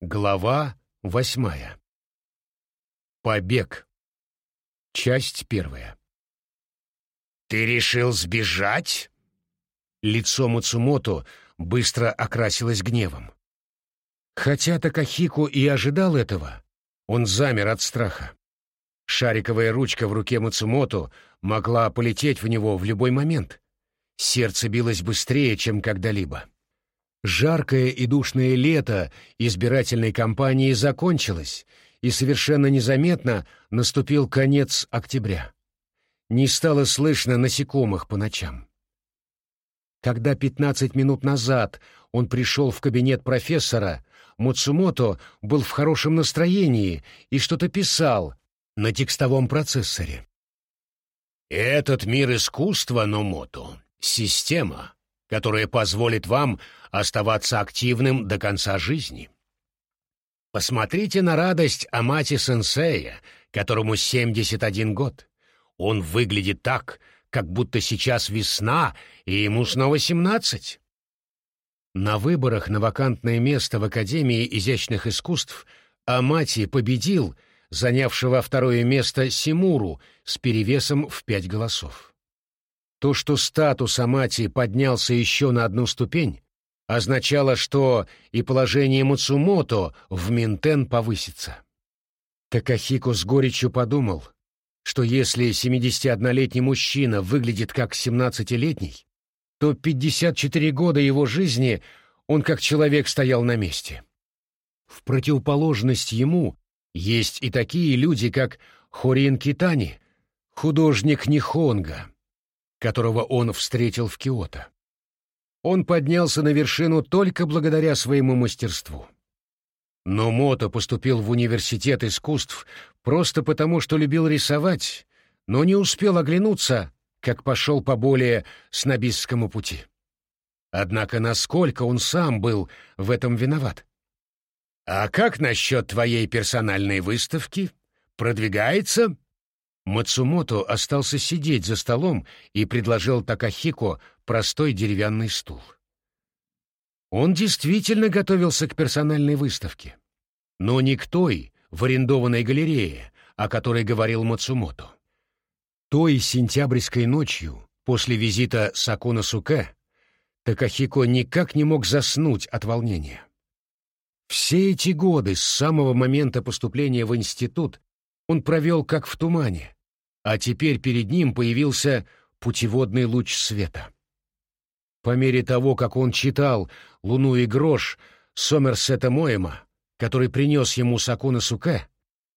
Глава восьмая. Побег. Часть первая. «Ты решил сбежать?» Лицо Мацумото быстро окрасилось гневом. Хотя Такахико и ожидал этого, он замер от страха. Шариковая ручка в руке Мацумото могла полететь в него в любой момент. Сердце билось быстрее, чем когда-либо. Жаркое и душное лето избирательной кампании закончилось, и совершенно незаметно наступил конец октября. Не стало слышно насекомых по ночам. Когда 15 минут назад он пришел в кабинет профессора, Муцумото был в хорошем настроении и что-то писал на текстовом процессоре. «Этот мир искусства, Номото, система, которая позволит вам оставаться активным до конца жизни. Посмотрите на радость Амати-сенсея, которому 71 год. Он выглядит так, как будто сейчас весна, и ему снова 17. На выборах на вакантное место в Академии изящных искусств Амати победил занявшего второе место Симуру с перевесом в пять голосов. То, что статус Амати поднялся еще на одну ступень, означало, что и положение Мацумото в Минтен повысится. Такахико с горечью подумал, что если 71-летний мужчина выглядит как 17-летний, то 54 года его жизни он как человек стоял на месте. В противоположность ему есть и такие люди, как Хорин Китани, художник Нихонга, которого он встретил в Киото. Он поднялся на вершину только благодаря своему мастерству. Но Мото поступил в университет искусств просто потому, что любил рисовать, но не успел оглянуться, как пошел по более снобистскому пути. Однако насколько он сам был в этом виноват? «А как насчет твоей персональной выставки? Продвигается?» Мацумото остался сидеть за столом и предложил Такахико простой деревянный стул. Он действительно готовился к персональной выставке, но не к той, в арендованной галерее, о которой говорил Мацумото. Той сентябрьской ночью, после визита Сакуна Суке, Такахико никак не мог заснуть от волнения. Все эти годы, с самого момента поступления в институт, он провел как в тумане, а теперь перед ним появился путеводный луч света. По мере того, как он читал «Луну и грош» Сомерсета Моэма, который принес ему Сакуна Суке,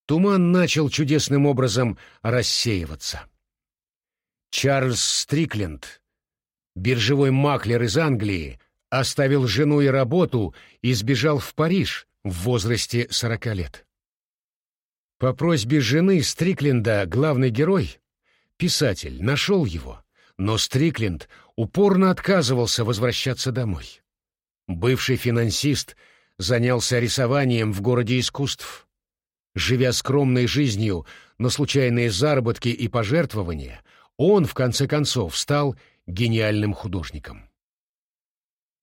туман начал чудесным образом рассеиваться. Чарльз Стрикленд, биржевой маклер из Англии, оставил жену и работу и сбежал в Париж в возрасте сорока лет. По просьбе жены Стрикленда главный герой, писатель, нашел его, но Стрикленд упорно отказывался возвращаться домой. Бывший финансист занялся рисованием в городе искусств. Живя скромной жизнью на случайные заработки и пожертвования, он, в конце концов, стал гениальным художником.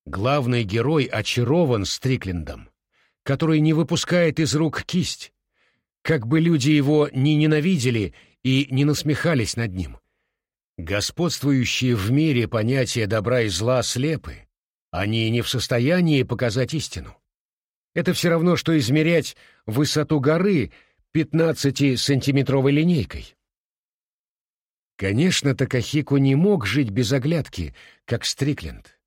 Главный герой очарован Стриклендом, который не выпускает из рук кисть, как бы люди его ни ненавидели и не насмехались над ним — Господствующие в мире понятия добра и зла слепы. Они не в состоянии показать истину. Это все равно, что измерять высоту горы 15-сантиметровой линейкой. Конечно, Такахико не мог жить без оглядки, как Стрикленд.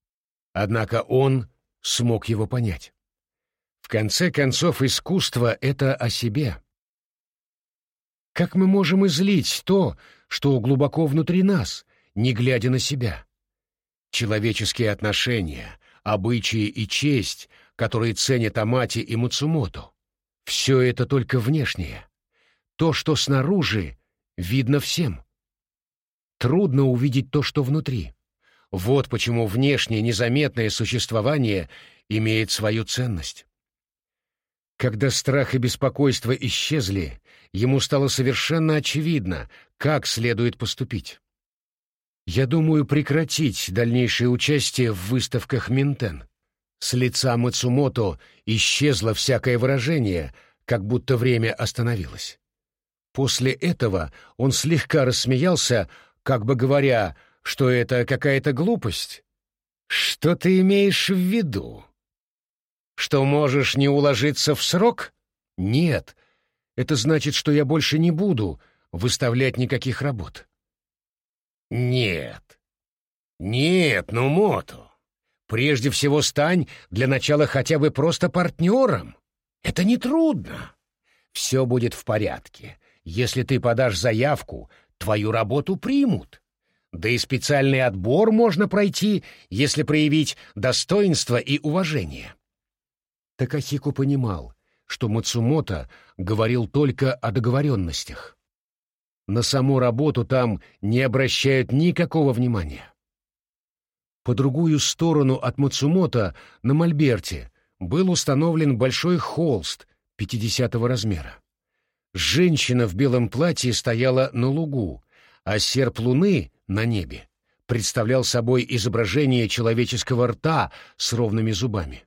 Однако он смог его понять. В конце концов, искусство — это о себе. Как мы можем излить то, что глубоко внутри нас, не глядя на себя? Человеческие отношения, обычаи и честь, которые ценят Амати и Муцумото, все это только внешнее. То, что снаружи, видно всем. Трудно увидеть то, что внутри. Вот почему внешнее незаметное существование имеет свою ценность. Когда страх и беспокойство исчезли, ему стало совершенно очевидно, как следует поступить. Я думаю прекратить дальнейшее участие в выставках Минтен. С лица Мацумото исчезло всякое выражение, как будто время остановилось. После этого он слегка рассмеялся, как бы говоря, что это какая-то глупость. «Что ты имеешь в виду? Что можешь не уложиться в срок? Нет. Это значит, что я больше не буду выставлять никаких работ». «Нет. Нет, ну, Мото. Прежде всего стань для начала хотя бы просто партнером. Это нетрудно. Все будет в порядке. Если ты подашь заявку, твою работу примут. Да и специальный отбор можно пройти, если проявить достоинство и уважение. Такахико понимал, что Мацумото говорил только о договоренностях. На саму работу там не обращают никакого внимания. По другую сторону от Мацумото на Мольберте был установлен большой холст 50-го размера. Женщина в белом платье стояла на лугу, а серп луны на небе представлял собой изображение человеческого рта с ровными зубами.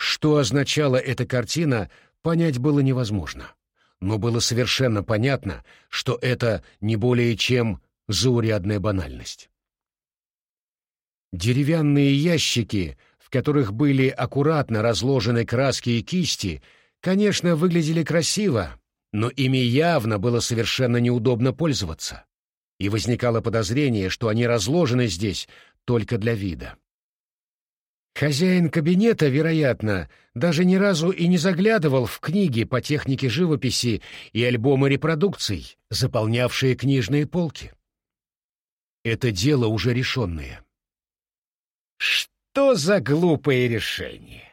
Что означала эта картина, понять было невозможно. Но было совершенно понятно, что это не более чем заурядная банальность. Деревянные ящики, в которых были аккуратно разложены краски и кисти, конечно, выглядели красиво, но ими явно было совершенно неудобно пользоваться, и возникало подозрение, что они разложены здесь только для вида. Хозяин кабинета, вероятно, даже ни разу и не заглядывал в книги по технике живописи и альбомы репродукций, заполнявшие книжные полки. Это дело уже решенное. «Что за глупое решение?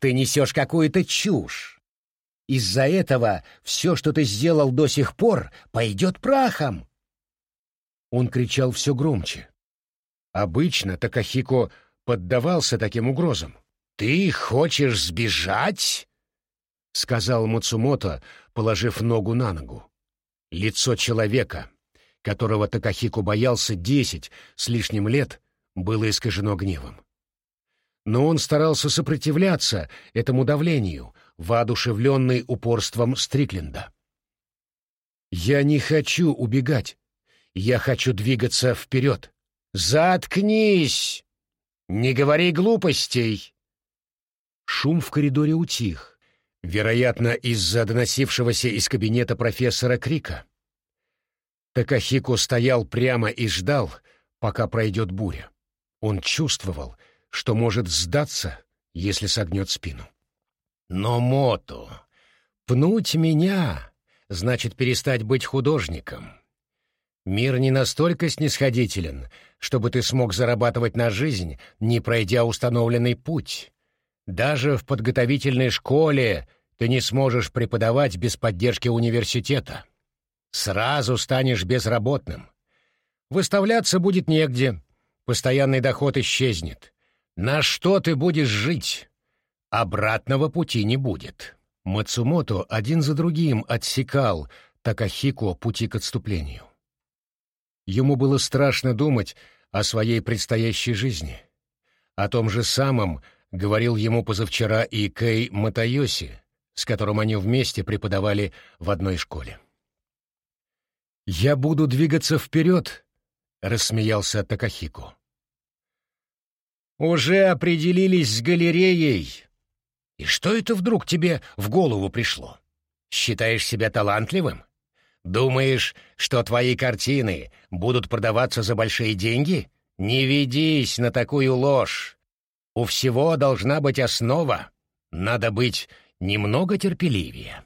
Ты несешь какую-то чушь. Из-за этого все, что ты сделал до сих пор, пойдет прахом. Он кричал все громче. Обычно Такахико поддавался таким угрозам. «Ты хочешь сбежать?» — сказал Мацумото, положив ногу на ногу. Лицо человека, которого Такахико боялся десять с лишним лет, было искажено гневом. Но он старался сопротивляться этому давлению, воодушевленный упорством Стрикленда. «Я не хочу убегать. Я хочу двигаться вперед. Заткнись! Не говори глупостей!» Шум в коридоре утих, вероятно, из-за доносившегося из кабинета профессора крика. Такахико стоял прямо и ждал, пока пройдет буря. Он чувствовал, что может сдаться, если согнет спину. Но Моту, пнуть меня значит перестать быть художником. Мир не настолько снисходителен, чтобы ты смог зарабатывать на жизнь, не пройдя установленный путь. Даже в подготовительной школе ты не сможешь преподавать без поддержки университета. Сразу станешь безработным. Выставляться будет негде, постоянный доход исчезнет. На что ты будешь жить? Обратного пути не будет. Мацумото один за другим отсекал Такахико пути к отступлению. Ему было страшно думать о своей предстоящей жизни. О том же самом говорил ему позавчера и Кэй Матайоси, с которым они вместе преподавали в одной школе. «Я буду двигаться вперед», — рассмеялся Такахико. «Уже определились с галереей», и что это вдруг тебе в голову пришло? Считаешь себя талантливым? Думаешь, что твои картины будут продаваться за большие деньги? Не ведись на такую ложь. У всего должна быть основа. Надо быть немного терпеливее.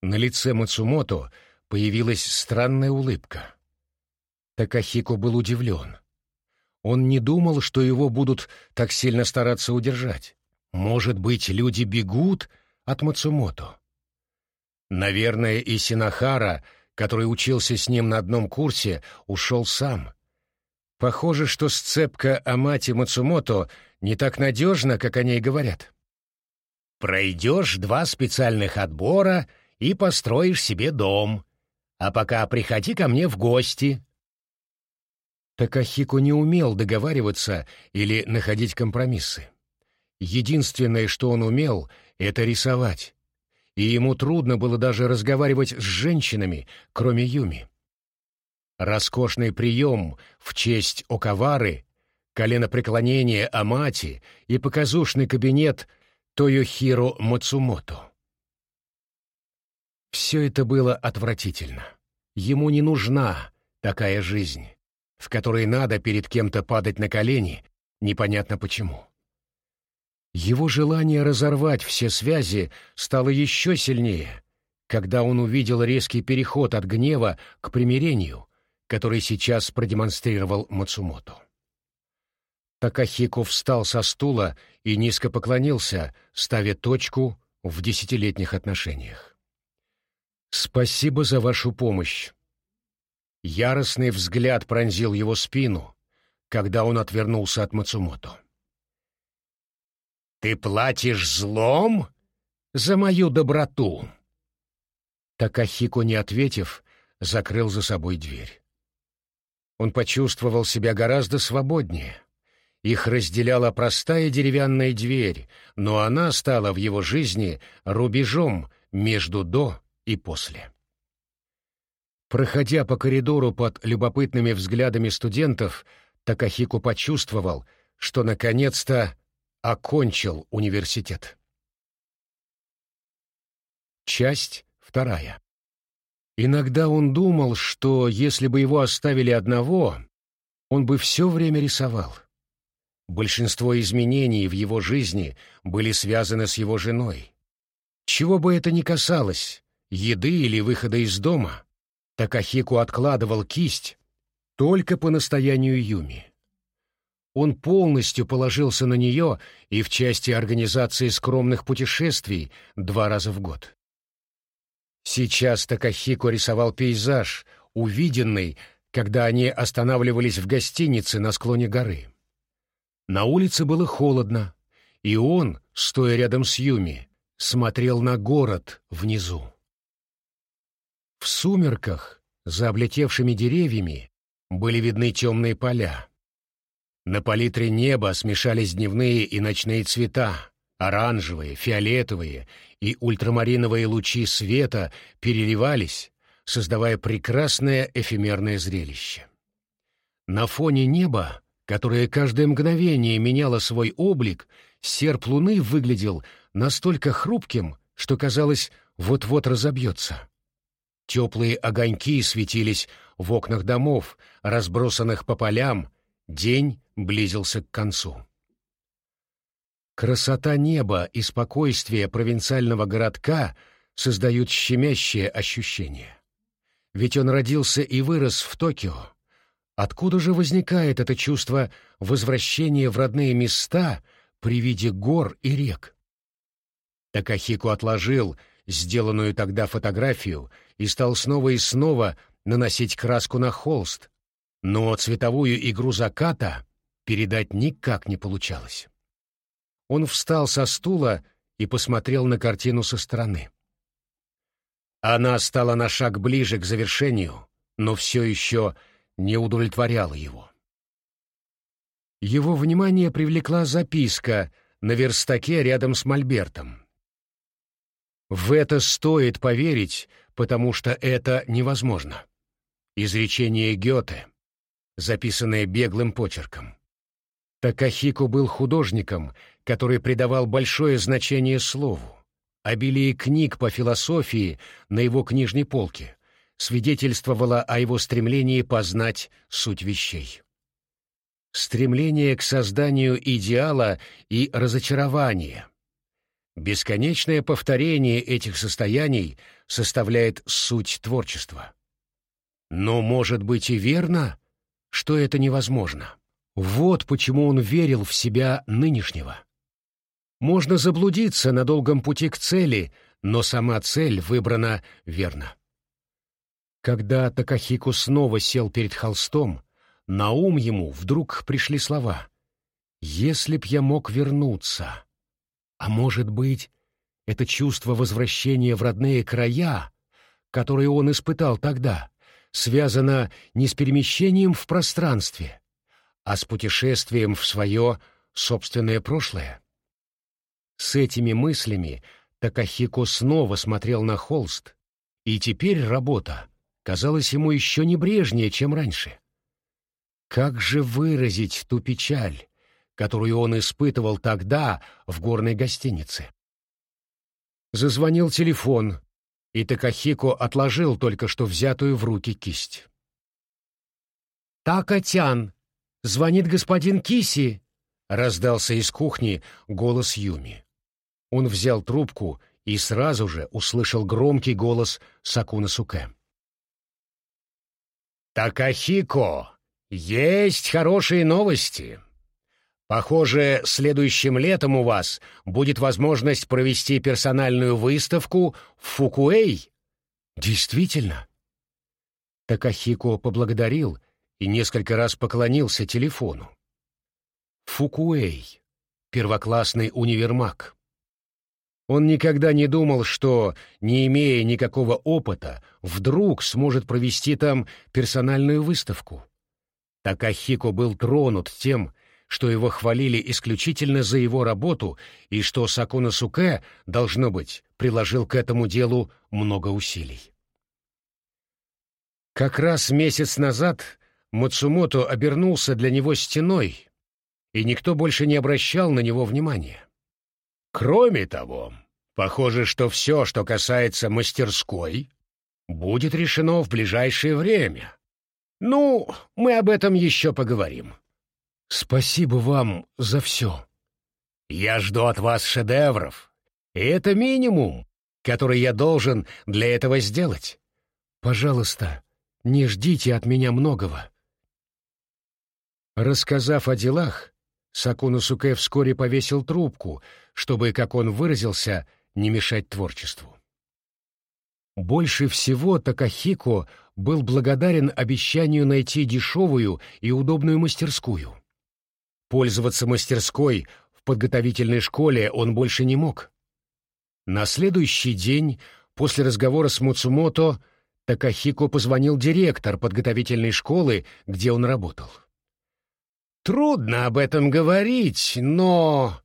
На лице Мацумото появилась странная улыбка. Такахико был удивлен. Он не думал, что его будут так сильно стараться удержать. Может быть, люди бегут от Мацумото? Наверное, и Синахара, который учился с ним на одном курсе, ушел сам. Похоже, что сцепка Амати Мацумото не так надежна, как о ней говорят. Пройдешь два специальных отбора и построишь себе дом. А пока приходи ко мне в гости. Такахико не умел договариваться или находить компромиссы. Единственное, что он умел, — это рисовать. И ему трудно было даже разговаривать с женщинами, кроме Юми. Роскошный прием в честь Окавары, коленопреклонение Амати и показушный кабинет Тойохиро Мацумото. Все это было отвратительно. Ему не нужна такая жизнь, в которой надо перед кем-то падать на колени, непонятно почему. Его желание разорвать все связи стало еще сильнее, когда он увидел резкий переход от гнева к примирению, который сейчас продемонстрировал Мацумото. Такахико встал со стула и низко поклонился, ставя точку в десятилетних отношениях. «Спасибо за вашу помощь». Яростный взгляд пронзил его спину, когда он отвернулся от Мацумото. «Ты платишь злом за мою доброту?» Такахико, не ответив, закрыл за собой дверь. Он почувствовал себя гораздо свободнее. Их разделяла простая деревянная дверь, но она стала в его жизни рубежом между «до» и «после». Проходя по коридору под любопытными взглядами студентов, Такахико почувствовал, что наконец-то окончил университет. Часть вторая. Иногда он думал, что если бы его оставили одного, он бы все время рисовал. Большинство изменений в его жизни были связаны с его женой. Чего бы это ни касалось, еды или выхода из дома, Такахику откладывал кисть только по настоянию Юми. Он полностью положился на нее и в части организации скромных путешествий два раза в год. Сейчас Такахико рисовал пейзаж, увиденный, когда они останавливались в гостинице на склоне горы. На улице было холодно, и он, стоя рядом с Юми, смотрел на город внизу. В сумерках, за облетевшими деревьями, были видны темные поля. На палитре неба смешались дневные и ночные цвета, оранжевые, фиолетовые и ультрамариновые лучи света переливались, создавая прекрасное эфемерное зрелище. На фоне неба, которое каждое мгновение меняло свой облик, серп луны выглядел настолько хрупким, что казалось, вот-вот разобьется. Теплые огоньки светились в окнах домов, разбросанных по полям, день близился к концу. Красота неба и спокойствие провинциального городка создают щемящее ощущение. Ведь он родился и вырос в Токио. Откуда же возникает это чувство возвращения в родные места при виде гор и рек? Такахику отложил сделанную тогда фотографию и стал снова и снова наносить краску на холст, но цветовую игру заката передать никак не получалось. Он встал со стула и посмотрел на картину со стороны. Она стала на шаг ближе к завершению, но все еще не удовлетворяла его. Его внимание привлекла записка на верстаке рядом с мольбертом. В это стоит поверить, потому что это невозможно. Изречение Гёте, записанное беглым почерком. Такахико был художником, который придавал большое значение слову. Обилие книг по философии на его книжной полке свидетельствовало о его стремлении познать суть вещей. Стремление к созданию идеала и разочарования. Бесконечное повторение этих состояний составляет суть творчества. Но может быть и верно, что это невозможно. Вот почему он верил в себя нынешнего. Можно заблудиться на долгом пути к цели, но сама цель выбрана верно. Когда Такахику снова сел перед холстом, на ум ему вдруг пришли слова «Если б я мог вернуться». А может быть, это чувство возвращения в родные края, которое он испытал тогда, связано не с перемещением в пространстве, а с путешествием в свое собственное прошлое. С этими мыслями Такахико снова смотрел на холст, и теперь работа казалась ему еще небрежнее, чем раньше. Как же выразить ту печаль, которую он испытывал тогда в горной гостинице? Зазвонил телефон, и Такахико отложил только что взятую в руки кисть. «Такатян! Звонит господин Киси!» — раздался из кухни голос Юми. Он взял трубку и сразу же услышал громкий голос Сакуна Суке. «Такахико, есть хорошие новости. Похоже, следующим летом у вас будет возможность провести персональную выставку в Фукуэй». «Действительно?» Такахико поблагодарил и несколько раз поклонился телефону. Фукуэй, первоклассный универмаг. Он никогда не думал, что, не имея никакого опыта, вдруг сможет провести там персональную выставку. Такахико был тронут тем, что его хвалили исключительно за его работу и что Сакуна Суке, должно быть, приложил к этому делу много усилий. Как раз месяц назад Мацумото обернулся для него стеной, и никто больше не обращал на него внимания. Кроме того, похоже, что все, что касается мастерской, будет решено в ближайшее время. Ну, мы об этом еще поговорим. Спасибо вам за все. Я жду от вас шедевров, и это минимум, который я должен для этого сделать. Пожалуйста, не ждите от меня многого. Рассказав о делах, Сакуну Суке вскоре повесил трубку, чтобы, как он выразился, не мешать творчеству. Больше всего Такахико был благодарен обещанию найти дешевую и удобную мастерскую. Пользоваться мастерской в подготовительной школе он больше не мог. На следующий день, после разговора с Муцумото, Такахико позвонил директор подготовительной школы, где он работал. Трудно об этом говорить, но...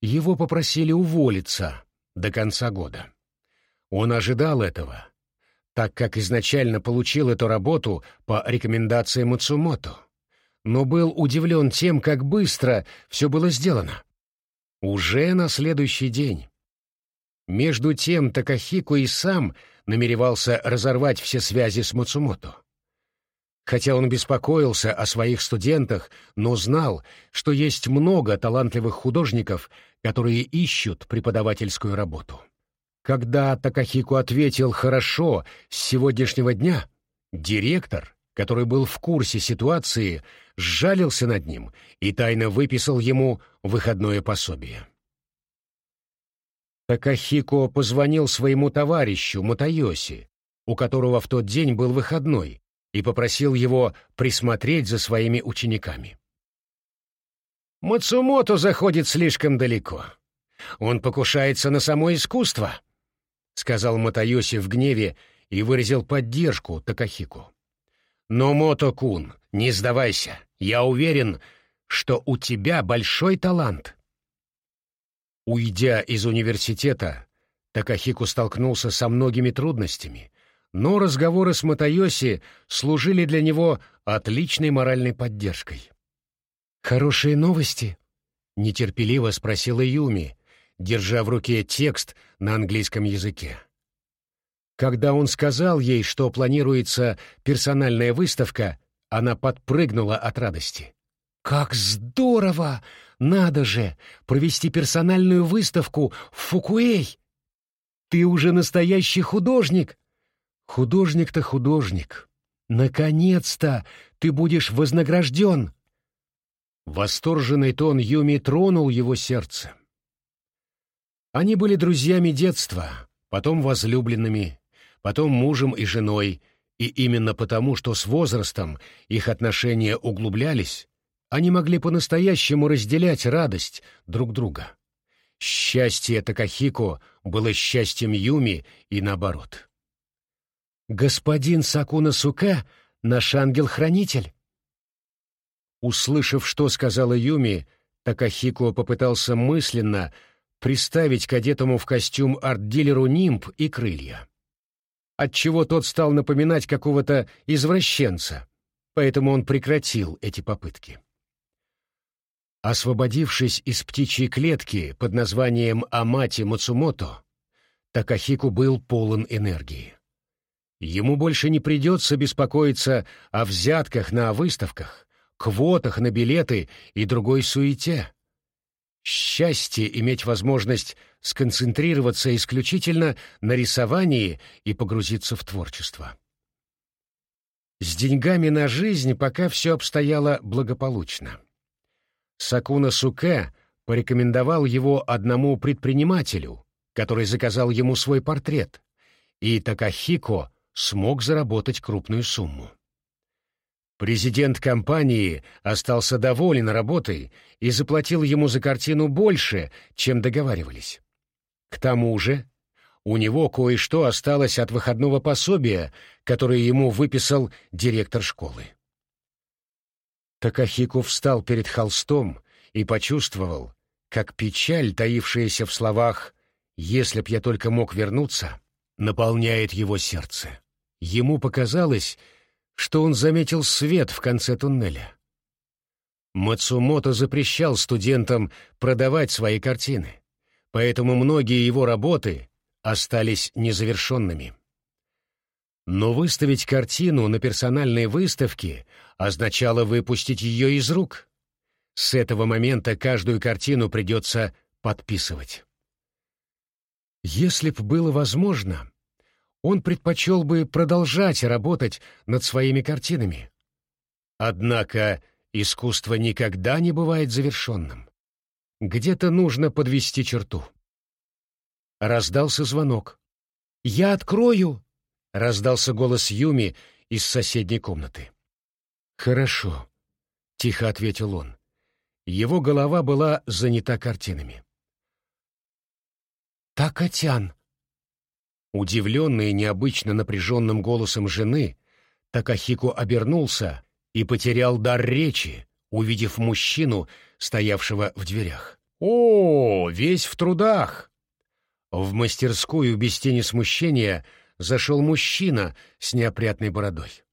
Его попросили уволиться до конца года. Он ожидал этого, так как изначально получил эту работу по рекомендации Мацумото, но был удивлен тем, как быстро все было сделано. Уже на следующий день. Между тем Такахико и сам намеревался разорвать все связи с Мацумото. Хотя он беспокоился о своих студентах, но знал, что есть много талантливых художников, которые ищут преподавательскую работу. Когда Такахику ответил «хорошо» с сегодняшнего дня, директор, который был в курсе ситуации, сжалился над ним и тайно выписал ему выходное пособие. Такахико позвонил своему товарищу Матайоси, у которого в тот день был выходной, и попросил его присмотреть за своими учениками. «Мацумото заходит слишком далеко. Он покушается на само искусство», — сказал Матайоси в гневе и выразил поддержку Такахику. «Но, Мото-кун, не сдавайся. Я уверен, что у тебя большой талант». Уйдя из университета, Такахику столкнулся со многими трудностями, но разговоры с Матайоси служили для него отличной моральной поддержкой. «Хорошие новости?» — нетерпеливо спросила Юми, держа в руке текст на английском языке. Когда он сказал ей, что планируется персональная выставка, она подпрыгнула от радости. «Как здорово! Надо же! Провести персональную выставку в Фукуэй! Ты уже настоящий художник!» Художник-то художник. Наконец-то ты будешь вознагражден. Восторженный тон Юми тронул его сердце. Они были друзьями детства, потом возлюбленными, потом мужем и женой, и именно потому, что с возрастом их отношения углублялись, они могли по-настоящему разделять радость друг друга. Счастье Такахико было счастьем Юми и наоборот. «Господин Сакуна Суке — наш ангел-хранитель». Услышав, что сказала Юми, Такахико попытался мысленно приставить к одетому в костюм арт-дилеру нимб и крылья. Отчего тот стал напоминать какого-то извращенца, поэтому он прекратил эти попытки. Освободившись из птичьей клетки под названием Амати Мацумото, Такахику был полон энергии. Ему больше не придется беспокоиться о взятках на выставках, квотах на билеты и другой суете. Счастье иметь возможность сконцентрироваться исключительно на рисовании и погрузиться в творчество. С деньгами на жизнь пока все обстояло благополучно. Сакуна Суке порекомендовал его одному предпринимателю, который заказал ему свой портрет, и Такахико смог заработать крупную сумму. Президент компании остался доволен работой и заплатил ему за картину больше, чем договаривались. К тому же у него кое-что осталось от выходного пособия, которое ему выписал директор школы. Такахико встал перед холстом и почувствовал, как печаль, таившаяся в словах «если б я только мог вернуться», наполняет его сердце. Ему показалось, что он заметил свет в конце туннеля. Мацумото запрещал студентам продавать свои картины, поэтому многие его работы остались незавершенными. Но выставить картину на персональной выставке означало выпустить ее из рук. С этого момента каждую картину придется подписывать. Если б было возможно, он предпочел бы продолжать работать над своими картинами. Однако искусство никогда не бывает завершенным. Где-то нужно подвести черту. Раздался звонок. «Я открою!» — раздался голос Юми из соседней комнаты. «Хорошо», — тихо ответил он. Его голова была занята картинами. «Такатян!» Удивленный необычно напряженным голосом жены, Такахико обернулся и потерял дар речи, увидев мужчину, стоявшего в дверях. «О, весь в трудах!» В мастерскую без тени смущения зашел мужчина с неопрятной бородой.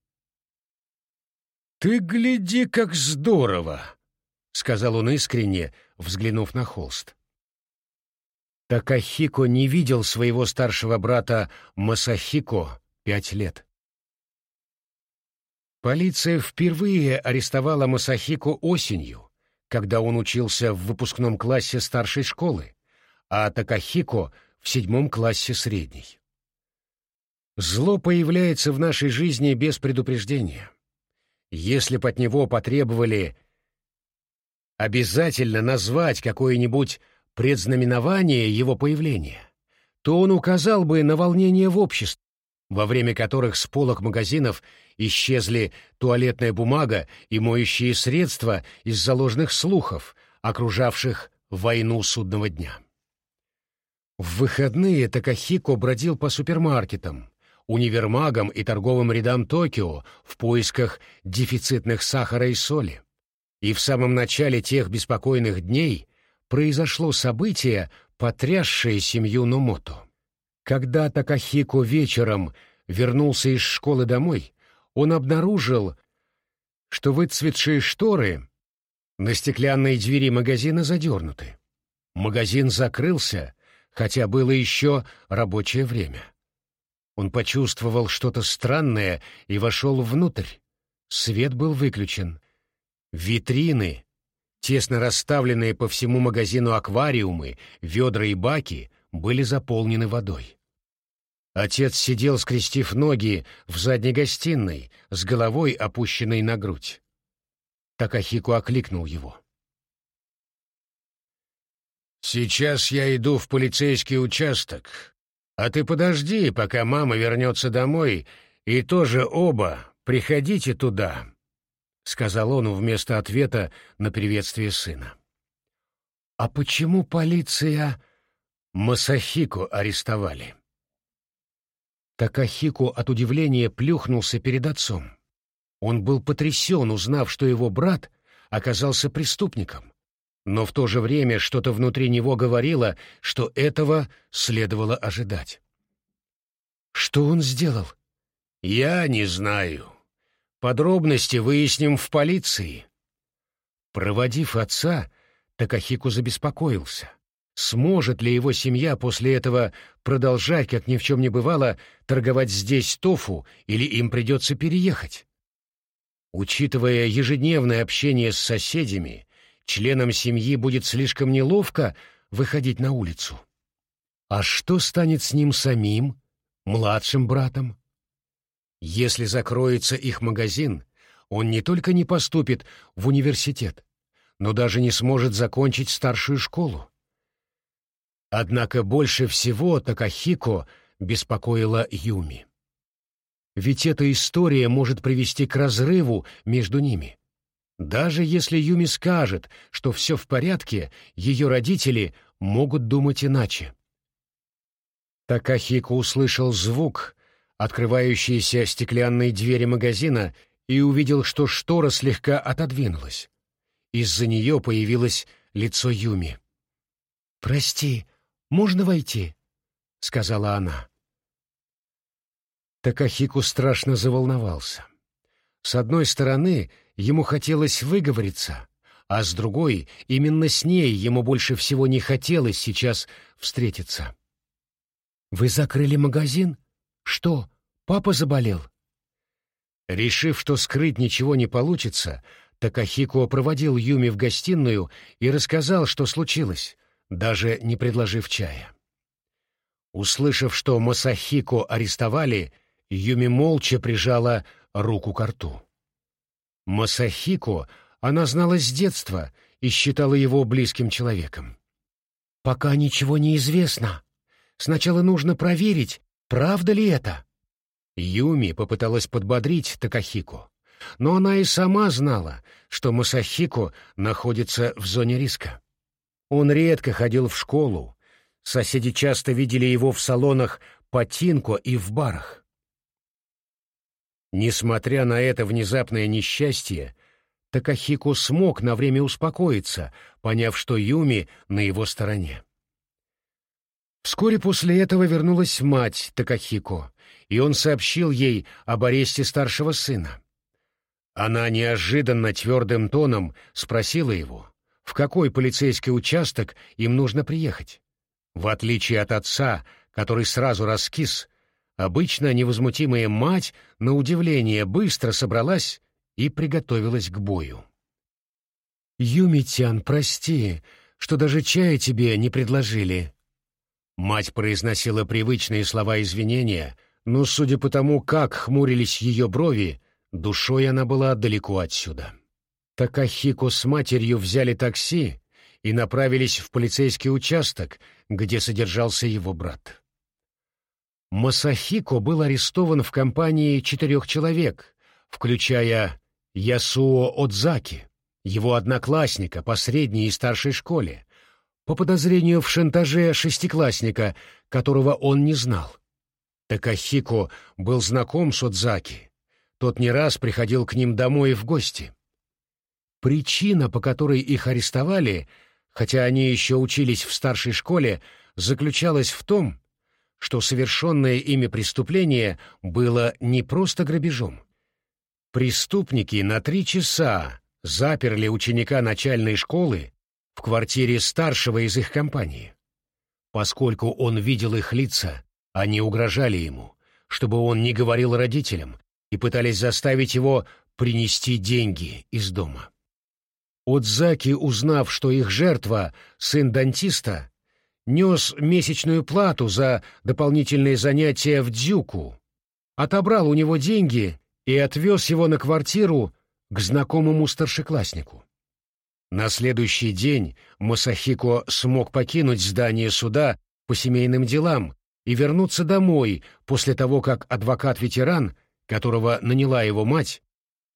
«Ты гляди, как здорово!» — сказал он искренне, взглянув на холст. Такахико не видел своего старшего брата Масахико пять лет. Полиция впервые арестовала Масахико осенью, когда он учился в выпускном классе старшей школы, а Такахико — в седьмом классе средней. Зло появляется в нашей жизни без предупреждения. Если бы от него потребовали обязательно назвать какое-нибудь предзнаменование его появления, то он указал бы на волнение в обществе, во время которых с полок магазинов исчезли туалетная бумага и моющие средства из-за ложных слухов, окружавших войну судного дня. В выходные Такахико бродил по супермаркетам, универмагам и торговым рядам Токио в поисках дефицитных сахара и соли. И в самом начале тех беспокойных дней произошло событие, потрясшее семью Номото. Когда Такахико вечером вернулся из школы домой, он обнаружил, что выцветшие шторы на стеклянной двери магазина задернуты. Магазин закрылся, хотя было еще рабочее время. Он почувствовал что-то странное и вошел внутрь. Свет был выключен. Витрины, Тесно расставленные по всему магазину аквариумы, ведра и баки были заполнены водой. Отец сидел, скрестив ноги, в задней гостиной, с головой опущенной на грудь. Такахико окликнул его. «Сейчас я иду в полицейский участок, а ты подожди, пока мама вернется домой, и тоже оба приходите туда, — сказал он вместо ответа на приветствие сына. «А почему полиция...» «Масахико арестовали». Такахико от удивления плюхнулся перед отцом. Он был потрясен, узнав, что его брат оказался преступником. но в то же время что-то внутри него говорило, что этого следовало ожидать. Что он сделал? Я не знаю. Подробности выясним в полиции. Проводив отца, Такахику забеспокоился. Сможет ли его семья после этого продолжать, как ни в чем не бывало, торговать здесь тофу, или им придется переехать? Учитывая ежедневное общение с соседями, членам семьи будет слишком неловко выходить на улицу. А что станет с ним самим, младшим братом? Если закроется их магазин, он не только не поступит в университет, но даже не сможет закончить старшую школу. Однако больше всего Такахико беспокоила Юми. Ведь эта история может привести к разрыву между ними. Даже если Юми скажет, что все в порядке, ее родители могут думать иначе. Такахико услышал звук, открывающейся стеклянной двери магазина, и увидел, что штора слегка отодвинулась. Из-за нее появилось лицо Юми. «Прости, можно войти?» — сказала она. Такахику страшно заволновался. С одной стороны, ему хотелось выговориться, а с другой, именно с ней ему больше всего не хотелось сейчас встретиться. «Вы закрыли магазин? Что, папа заболел?» Решив, что скрыть ничего не получится, Такахико проводил Юми в гостиную и рассказал, что случилось, даже не предложив чая. Услышав, что Масахико арестовали, Юми молча прижала руку к рту. Масахико она знала с детства и считала его близким человеком. «Пока ничего не известно. Сначала нужно проверить, правда ли это». Юми попыталась подбодрить Такахико, но она и сама знала, что Масахико находится в зоне риска. Он редко ходил в школу, соседи часто видели его в салонах Патинко и в барах. Несмотря на это внезапное несчастье, Такахико смог на время успокоиться, поняв, что Юми на его стороне. Вскоре после этого вернулась мать Такахико, и он сообщил ей об аресте старшего сына. Она неожиданно твердым тоном спросила его, в какой полицейский участок им нужно приехать. В отличие от отца, который сразу раскис, Обычно невозмутимая мать, на удивление, быстро собралась и приготовилась к бою. «Юмитян, прости, что даже чая тебе не предложили». Мать произносила привычные слова извинения, но, судя по тому, как хмурились ее брови, душой она была далеко отсюда. Такахико с матерью взяли такси и направились в полицейский участок, где содержался его брат. Масахико был арестован в компании четырех человек, включая Ясуо Отзаки, его одноклассника по средней и старшей школе, по подозрению в шантаже шестиклассника, которого он не знал. Такахико был знаком с Отзаки. Тот не раз приходил к ним домой в гости. Причина, по которой их арестовали, хотя они еще учились в старшей школе, заключалась в том, что совершенное ими преступление было не просто грабежом. Преступники на три часа заперли ученика начальной школы в квартире старшего из их компании. Поскольку он видел их лица, они угрожали ему, чтобы он не говорил родителям, и пытались заставить его принести деньги из дома. Отзаки, узнав, что их жертва — сын дантиста, нес месячную плату за дополнительные занятия в Дзюку, отобрал у него деньги и отвез его на квартиру к знакомому старшекласснику. На следующий день Масахико смог покинуть здание суда по семейным делам и вернуться домой после того, как адвокат-ветеран, которого наняла его мать,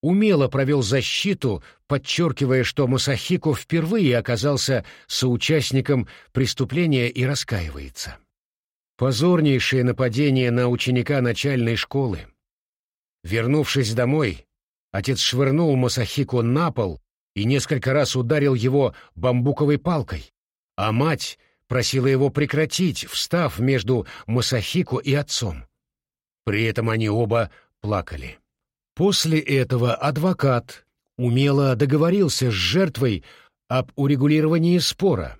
умело провел защиту, подчеркивая, что Масахико впервые оказался соучастником преступления и раскаивается. Позорнейшее нападение на ученика начальной школы. Вернувшись домой, отец швырнул Масахико на пол и несколько раз ударил его бамбуковой палкой, а мать просила его прекратить, встав между Масахико и отцом. При этом они оба плакали. После этого адвокат умело договорился с жертвой об урегулировании спора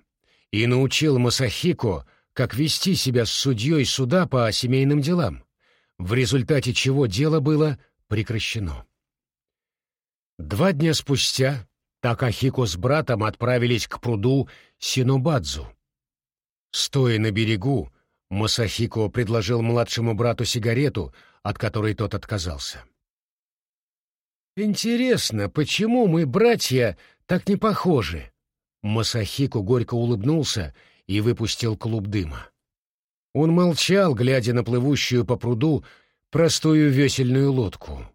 и научил Масахико, как вести себя с судьей суда по семейным делам, в результате чего дело было прекращено. Два дня спустя Такахико с братом отправились к пруду Синобадзу. Стоя на берегу, Масахико предложил младшему брату сигарету, от которой тот отказался. «Интересно, почему мы, братья, так не похожи?» Масахико горько улыбнулся и выпустил клуб дыма. Он молчал, глядя на плывущую по пруду простую весельную лодку.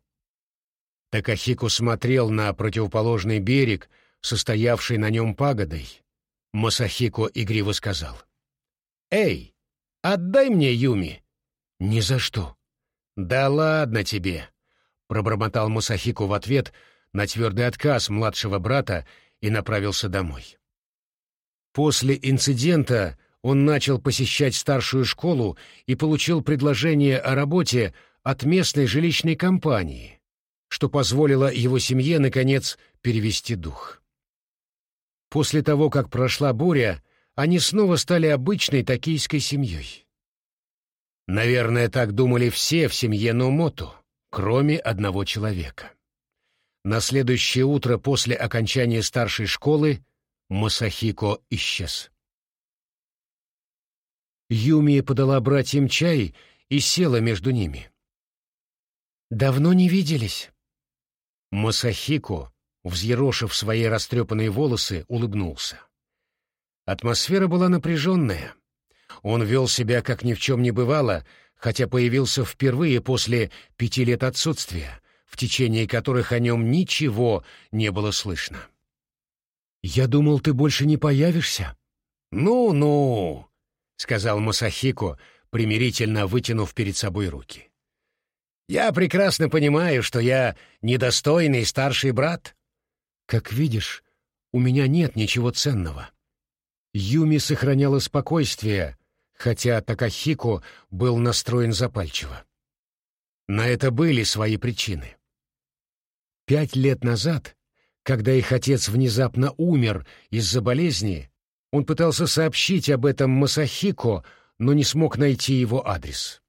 Такахико смотрел на противоположный берег, состоявший на нем пагодой. Масахико игриво сказал. «Эй, отдай мне Юми!» «Ни за что!» «Да ладно тебе!» — пробормотал Масахико в ответ на твердый отказ младшего брата и направился домой. После инцидента он начал посещать старшую школу и получил предложение о работе от местной жилищной компании, что позволило его семье, наконец, перевести дух. После того, как прошла буря, они снова стали обычной токийской семьей. Наверное, так думали все в семье Номото, кроме одного человека. На следующее утро после окончания старшей школы Масахико исчез. Юми подала братьям чай и села между ними. «Давно не виделись?» Масахико, взъерошив свои растрепанные волосы, улыбнулся. Атмосфера была напряженная. Он вел себя, как ни в чем не бывало, хотя появился впервые после пяти лет отсутствия, в течение которых о нем ничего не было слышно. «Я думал, ты больше не появишься». «Ну-ну», — сказал Масахико, примирительно вытянув перед собой руки. Я прекрасно понимаю, что я недостойный старший брат. Как видишь, у меня нет ничего ценного. Юми сохраняла спокойствие, хотя Такахико был настроен запальчиво. На это были свои причины. Пять лет назад, когда их отец внезапно умер из-за болезни, он пытался сообщить об этом Масахико, но не смог найти его адрес.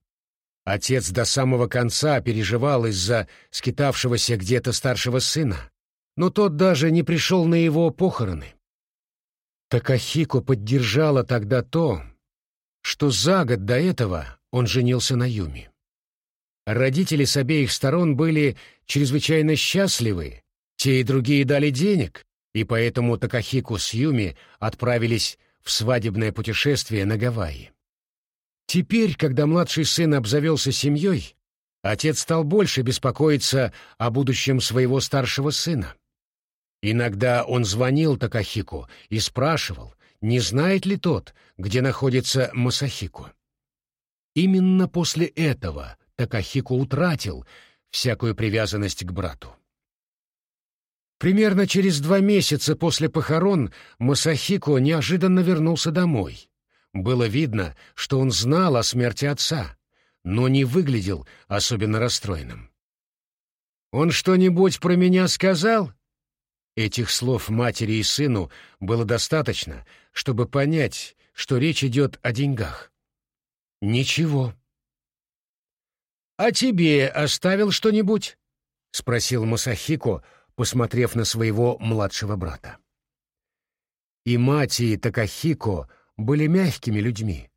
Отец до самого конца переживал из-за скитавшегося где-то старшего сына, но тот даже не пришел на его похороны. Такахико поддержала тогда то, что за год до этого он женился на Юми. Родители с обеих сторон были чрезвычайно счастливы, те и другие дали денег, и поэтому Такахико с Юми отправились в свадебное путешествие на Гавайи. Теперь, когда младший сын обзавелся семьей, отец стал больше беспокоиться о будущем своего старшего сына. Иногда он звонил Такахику и спрашивал, не знает ли тот, где находится Масахико. Именно после этого Такахико утратил всякую привязанность к брату. Примерно через два месяца после похорон Масахико неожиданно вернулся домой. Было видно, что он знал о смерти отца, но не выглядел особенно расстроенным. «Он что-нибудь про меня сказал?» Этих слов матери и сыну было достаточно, чтобы понять, что речь идет о деньгах. «Ничего». «А тебе оставил что-нибудь?» — спросил Масахико, посмотрев на своего младшего брата. И мать, и Такахико были мягкими людьми.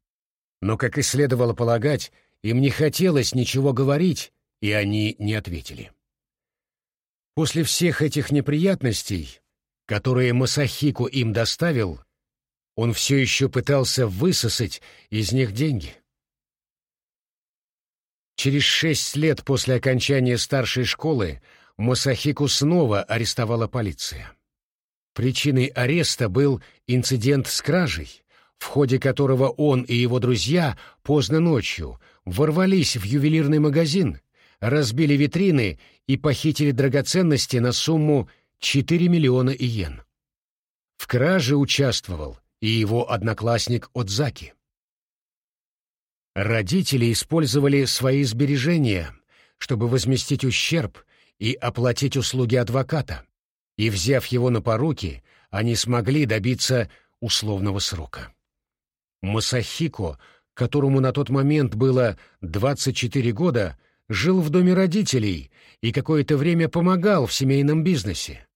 Но, как и следовало полагать, им не хотелось ничего говорить, и они не ответили. После всех этих неприятностей, которые Масахику им доставил, он все еще пытался высосать из них деньги. Через шесть лет после окончания старшей школы Масахику снова арестовала полиция. Причиной ареста был инцидент с кражей, в ходе которого он и его друзья поздно ночью ворвались в ювелирный магазин, разбили витрины и похитили драгоценности на сумму 4 миллиона иен. В краже участвовал и его одноклассник Отзаки. Родители использовали свои сбережения, чтобы возместить ущерб и оплатить услуги адвоката, и, взяв его на поруки, они смогли добиться условного срока. Масахико, которому на тот момент было 24 года, жил в доме родителей и какое-то время помогал в семейном бизнесе.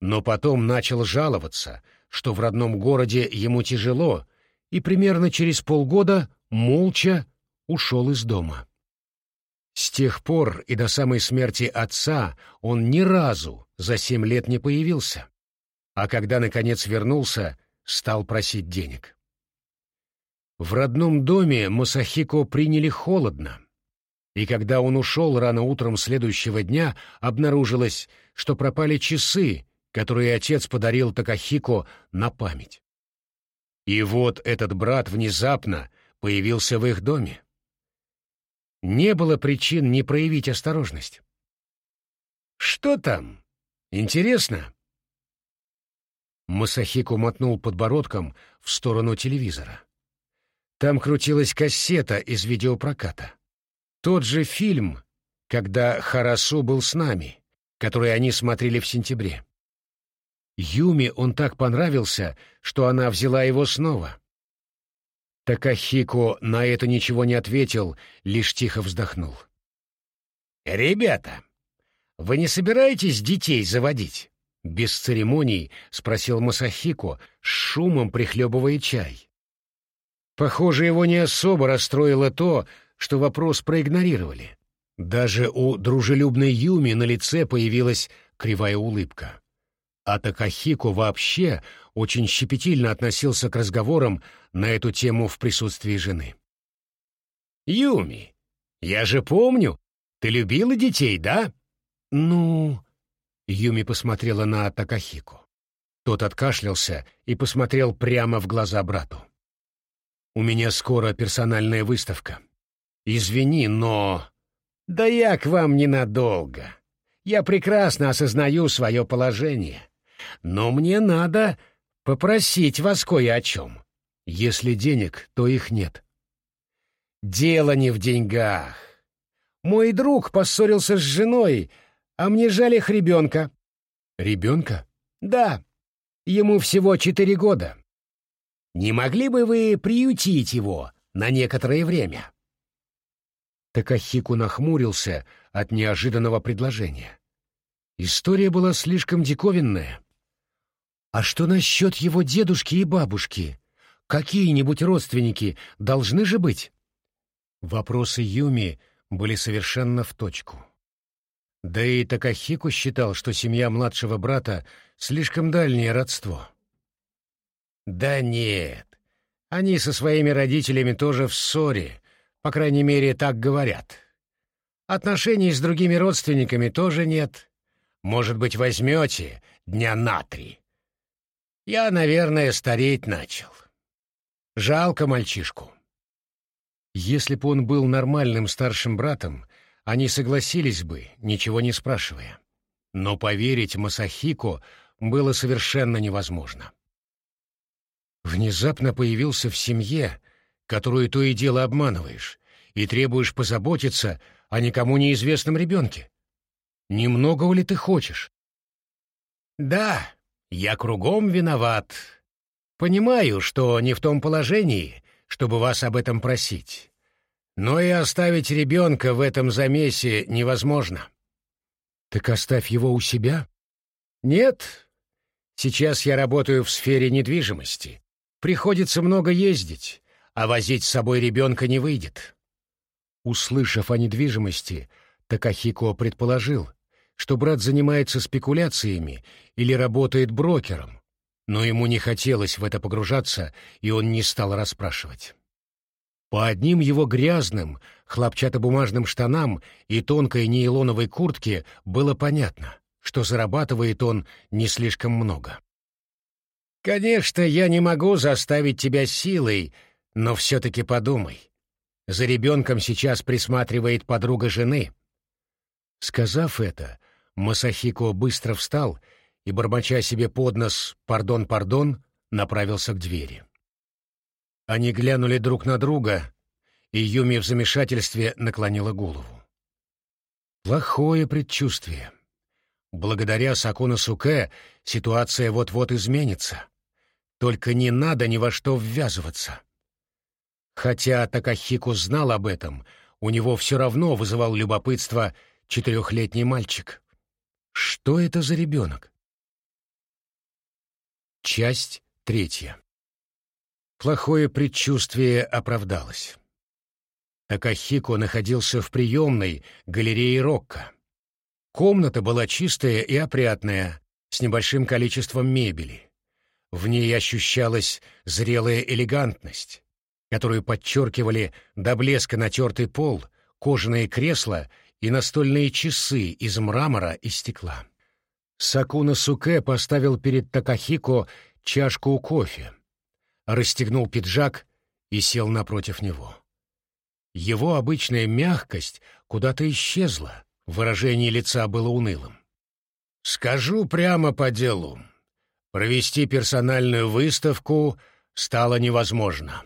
Но потом начал жаловаться, что в родном городе ему тяжело, и примерно через полгода молча ушел из дома. С тех пор и до самой смерти отца он ни разу за семь лет не появился, а когда, наконец, вернулся, стал просить денег. В родном доме Масахико приняли холодно, и когда он ушел рано утром следующего дня, обнаружилось, что пропали часы, которые отец подарил Такахико на память. И вот этот брат внезапно появился в их доме. Не было причин не проявить осторожность. «Что там? Интересно?» Масахико мотнул подбородком в сторону телевизора. Там крутилась кассета из видеопроката. Тот же фильм, когда Харасу был с нами, который они смотрели в сентябре. Юми он так понравился, что она взяла его снова. Такахико на это ничего не ответил, лишь тихо вздохнул. «Ребята, вы не собираетесь детей заводить?» Без церемоний спросил Масахико, с шумом прихлебывая чай. Похоже, его не особо расстроило то, что вопрос проигнорировали. Даже у дружелюбной Юми на лице появилась кривая улыбка. А Такахико вообще очень щепетильно относился к разговорам на эту тему в присутствии жены. «Юми, я же помню, ты любила детей, да?» «Ну...» — Юми посмотрела на Такахико. Тот откашлялся и посмотрел прямо в глаза брату. «У меня скоро персональная выставка. Извини, но...» «Да я к вам ненадолго. Я прекрасно осознаю свое положение. Но мне надо попросить вас кое о чем. Если денег, то их нет. Дело не в деньгах. Мой друг поссорился с женой, а мне жаль их ребенка. Ребенка? Да. Ему всего четыре года. Не могли бы вы приютить его на некоторое время? Такахику нахмурился от неожиданного предложения. История была слишком диковинная. А что насчет его дедушки и бабушки? Какие-нибудь родственники должны же быть? Вопросы Юми были совершенно в точку. Да и Такахику считал, что семья младшего брата — слишком дальнее родство. Да нет, они со своими родителями тоже в ссоре, по крайней мере, так говорят. Отношений с другими родственниками тоже нет. Может быть, возьмете дня на три. Я, наверное, стареть начал. Жалко мальчишку. Если бы он был нормальным старшим братом, они согласились бы, ничего не спрашивая. Но поверить Масахико было совершенно невозможно. Внезапно появился в семье, которую то и дело обманываешь, и требуешь позаботиться о никому неизвестном ребенке. Немного ли ты хочешь? Да, я кругом виноват. Понимаю, что не в том положении, чтобы вас об этом просить. Но и оставить ребенка в этом замесе невозможно. Так оставь его у себя? Нет. Сейчас я работаю в сфере недвижимости. Приходится много ездить, а возить с собой ребенка не выйдет. Услышав о недвижимости, Такахико предположил, что брат занимается спекуляциями или работает брокером, но ему не хотелось в это погружаться, и он не стал расспрашивать. По одним его грязным, хлопчатобумажным штанам и тонкой нейлоновой куртке было понятно, что зарабатывает он не слишком много. «Конечно, я не могу заставить тебя силой, но все-таки подумай. За ребенком сейчас присматривает подруга жены». Сказав это, Масахико быстро встал и, бормоча себе под нос «пардон, пардон», направился к двери. Они глянули друг на друга, и Юми в замешательстве наклонила голову. Плохое предчувствие. Благодаря Сакуна Суке ситуация вот-вот изменится. Только не надо ни во что ввязываться. Хотя Такахику знал об этом, у него все равно вызывал любопытство четырехлетний мальчик. Что это за ребенок? Часть третья. Плохое предчувствие оправдалось. Такахико находился в приемной галереи Рокко. Комната была чистая и опрятная, с небольшим количеством мебели. В ней ощущалась зрелая элегантность, которую подчеркивали до блеска натертый пол, кожаные кресла и настольные часы из мрамора и стекла. Сакуна Суке поставил перед Такахико чашку кофе, расстегнул пиджак и сел напротив него. Его обычная мягкость куда-то исчезла, выражение лица было унылым. «Скажу прямо по делу. Провести персональную выставку стало невозможно».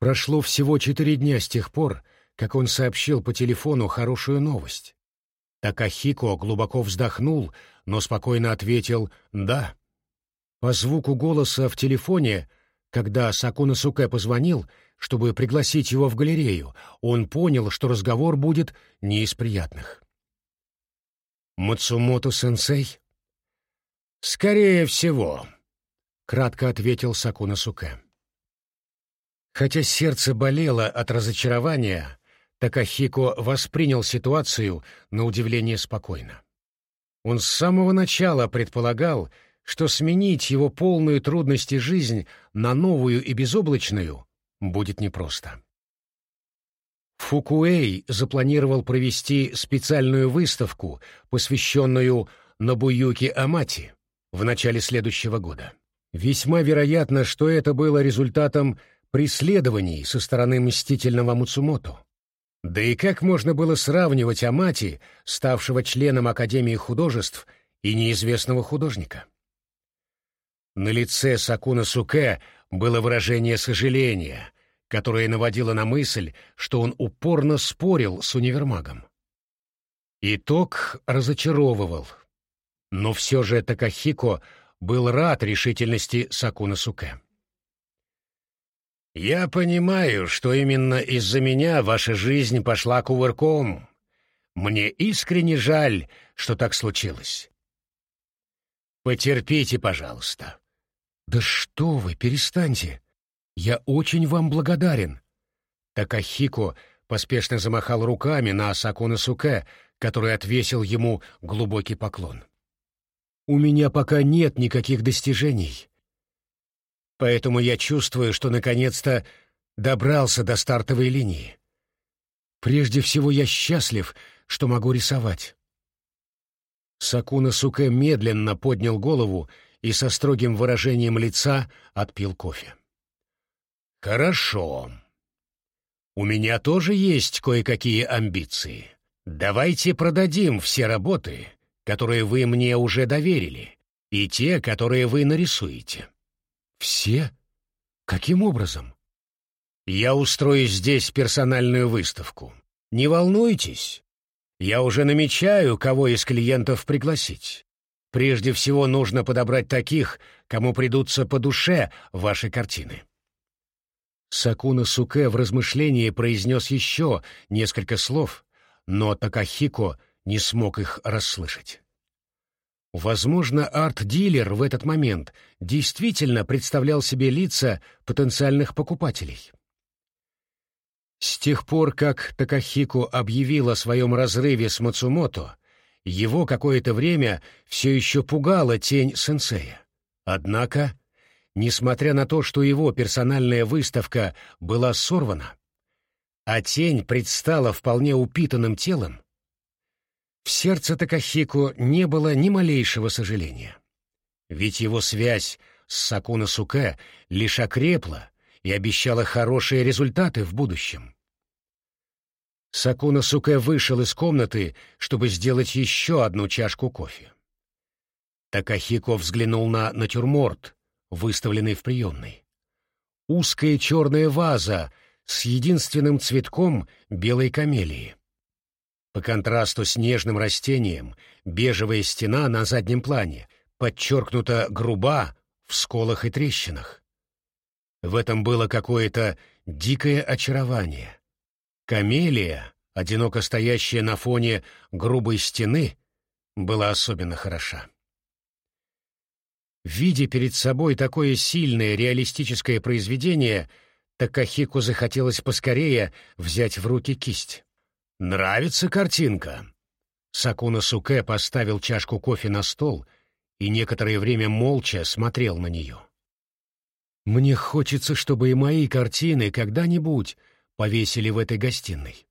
Прошло всего четыре дня с тех пор, как он сообщил по телефону хорошую новость. Такахико глубоко вздохнул, но спокойно ответил «да». По звуку голоса в телефоне, когда Сакуна Суке позвонил, чтобы пригласить его в галерею, он понял, что разговор будет не из приятных. «Мацумото-сенсей?» «Скорее всего», — кратко ответил Сакуна Суке. Хотя сердце болело от разочарования, Такахико воспринял ситуацию на удивление спокойно. Он с самого начала предполагал, что сменить его полную трудности жизнь на новую и безоблачную будет непросто. Фукуэй запланировал провести специальную выставку, посвященную Нобуюки Амати, в начале следующего года. Весьма вероятно, что это было результатом преследований со стороны мстительного Муцумото. Да и как можно было сравнивать Амати, ставшего членом Академии художеств, и неизвестного художника? На лице Сакуна Суке было выражение сожаления, которое наводило на мысль, что он упорно спорил с универмагом. Итог разочаровывал. Но все же Такахико был рад решительности Сакуна Суке. «Я понимаю, что именно из-за меня ваша жизнь пошла кувырком. Мне искренне жаль, что так случилось. Потерпите, пожалуйста». «Да что вы, перестаньте! Я очень вам благодарен!» Такахико поспешно замахал руками на Асакуна Суке, который отвесил ему глубокий поклон. «У меня пока нет никаких достижений, поэтому я чувствую, что наконец-то добрался до стартовой линии. Прежде всего я счастлив, что могу рисовать. Сакуна Суке медленно поднял голову и со строгим выражением лица отпил кофе. «Хорошо. У меня тоже есть кое-какие амбиции. Давайте продадим все работы, которые вы мне уже доверили, и те, которые вы нарисуете. Все? Каким образом? Я устрою здесь персональную выставку. Не волнуйтесь. Я уже намечаю, кого из клиентов пригласить. Прежде всего нужно подобрать таких, кому придутся по душе ваши картины. Сакуна Суке в размышлении произнес еще несколько слов, но Такахико не смог их расслышать. Возможно, арт-дилер в этот момент действительно представлял себе лица потенциальных покупателей. С тех пор, как Такахико объявил о своем разрыве с Мацумото, его какое-то время все еще пугала тень сенсея. Однако, несмотря на то, что его персональная выставка была сорвана, а тень предстала вполне упитанным телом, в сердце Такахико не было ни малейшего сожаления. Ведь его связь с Сакуна Суке лишь окрепла и обещала хорошие результаты в будущем. Сакуна Суке вышел из комнаты, чтобы сделать еще одну чашку кофе. Такахико взглянул на натюрморт, выставленный в приемной. Узкая черная ваза с единственным цветком белой камелии. По контрасту с нежным растением, бежевая стена на заднем плане подчеркнута груба в сколах и трещинах. В этом было какое-то дикое очарование. Камелия, одиноко стоящая на фоне грубой стены, была особенно хороша. Видя перед собой такое сильное реалистическое произведение, Такахику захотелось поскорее взять в руки кисть. «Нравится картинка?» Сакуна Суке поставил чашку кофе на стол и некоторое время молча смотрел на нее. «Мне хочется, чтобы и мои картины когда-нибудь повесили в этой гостиной».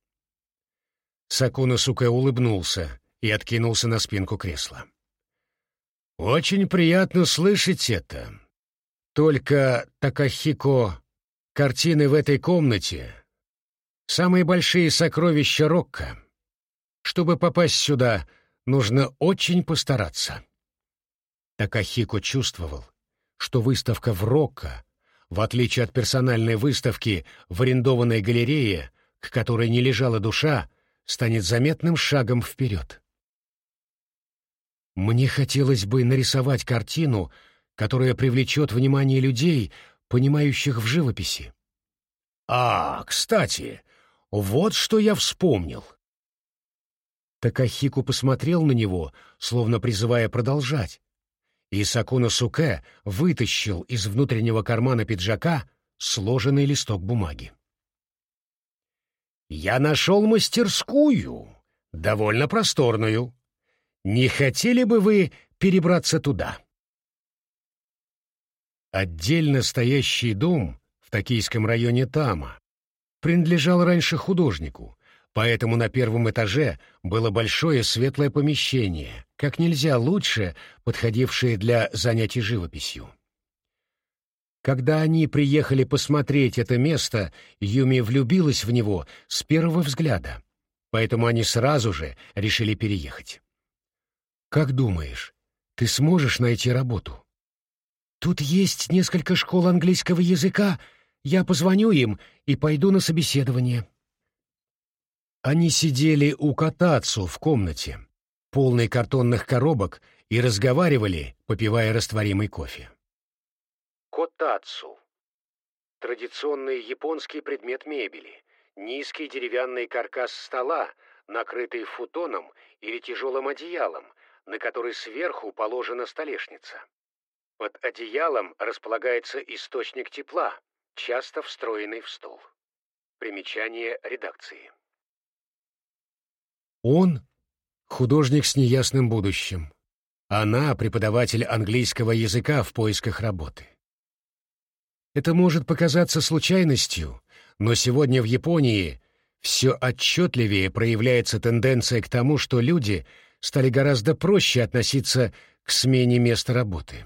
Сакуна Суке улыбнулся и откинулся на спинку кресла. «Очень приятно слышать это. Только, Такахико, картины в этой комнате — самые большие сокровища Рокко. Чтобы попасть сюда, нужно очень постараться». Такахико чувствовал, что выставка в Рокко, в отличие от персональной выставки в арендованной галерее, к которой не лежала душа, станет заметным шагом вперед. Мне хотелось бы нарисовать картину, которая привлечет внимание людей, понимающих в живописи. А, кстати, вот что я вспомнил. Такахику посмотрел на него, словно призывая продолжать, и Сакуна Суке вытащил из внутреннего кармана пиджака сложенный листок бумаги. «Я нашел мастерскую, довольно просторную. Не хотели бы вы перебраться туда?» Отдельно стоящий дом в токийском районе Тама принадлежал раньше художнику, поэтому на первом этаже было большое светлое помещение, как нельзя лучше подходившее для занятий живописью. Когда они приехали посмотреть это место, Юми влюбилась в него с первого взгляда, поэтому они сразу же решили переехать. Как думаешь, ты сможешь найти работу? Тут есть несколько школ английского языка. Я позвоню им и пойду на собеседование. Они сидели у Катацу в комнате, полной картонных коробок, и разговаривали, попивая растворимый кофе. Котацу. Традиционный японский предмет мебели. Низкий деревянный каркас стола, накрытый футоном или тяжелым одеялом, на который сверху положена столешница. Под одеялом располагается источник тепла, часто встроенный в стол. Примечание редакции. Он — художник с неясным будущим. Она — преподаватель английского языка в поисках работы. Это может показаться случайностью, но сегодня в Японии все отчетливее проявляется тенденция к тому, что люди — стали гораздо проще относиться к смене места работы.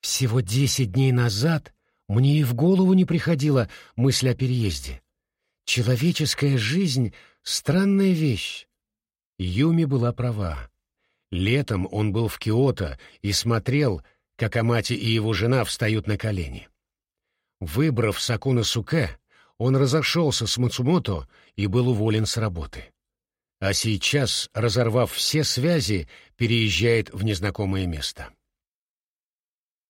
Всего десять дней назад мне и в голову не приходила мысль о переезде. Человеческая жизнь — странная вещь. Юми была права. Летом он был в Киото и смотрел, как Амати и его жена встают на колени. Выбрав Сакуна Суке, он разошелся с Мацумото и был уволен с работы а сейчас, разорвав все связи, переезжает в незнакомое место.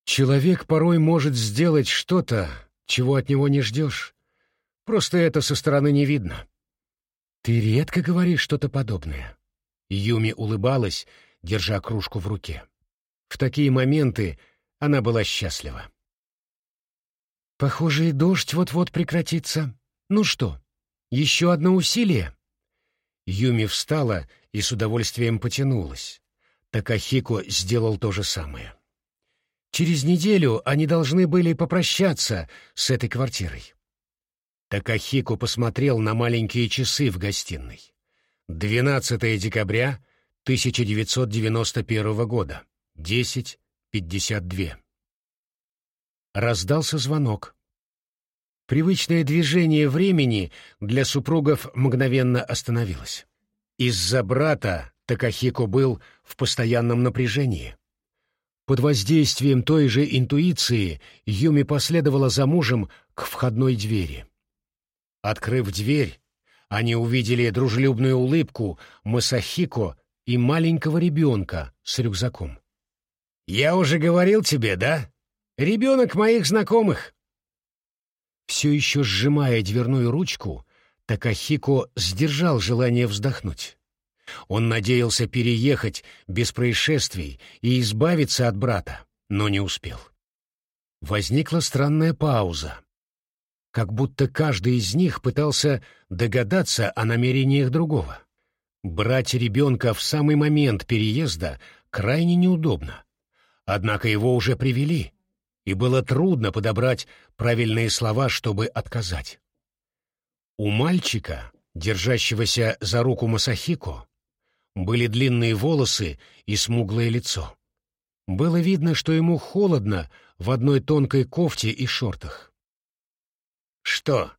Человек порой может сделать что-то, чего от него не ждешь. Просто это со стороны не видно. Ты редко говоришь что-то подобное. Юми улыбалась, держа кружку в руке. В такие моменты она была счастлива. Похоже, и дождь вот-вот прекратится. Ну что, еще одно усилие? Юми встала и с удовольствием потянулась. Такахико сделал то же самое. Через неделю они должны были попрощаться с этой квартирой. Такахико посмотрел на маленькие часы в гостиной. 12 декабря 1991 года, 10.52. Раздался звонок. Привычное движение времени для супругов мгновенно остановилось. Из-за брата Такахико был в постоянном напряжении. Под воздействием той же интуиции Юми последовала за мужем к входной двери. Открыв дверь, они увидели дружелюбную улыбку Масахико и маленького ребенка с рюкзаком. «Я уже говорил тебе, да? Ребенок моих знакомых!» Все еще сжимая дверную ручку, Такахико сдержал желание вздохнуть. Он надеялся переехать без происшествий и избавиться от брата, но не успел. Возникла странная пауза. Как будто каждый из них пытался догадаться о намерениях другого. Брать ребенка в самый момент переезда крайне неудобно. Однако его уже привели, и было трудно подобрать правильные слова, чтобы отказать. У мальчика, держащегося за руку Масахико, были длинные волосы и смуглое лицо. Было видно, что ему холодно в одной тонкой кофте и шортах. «Что,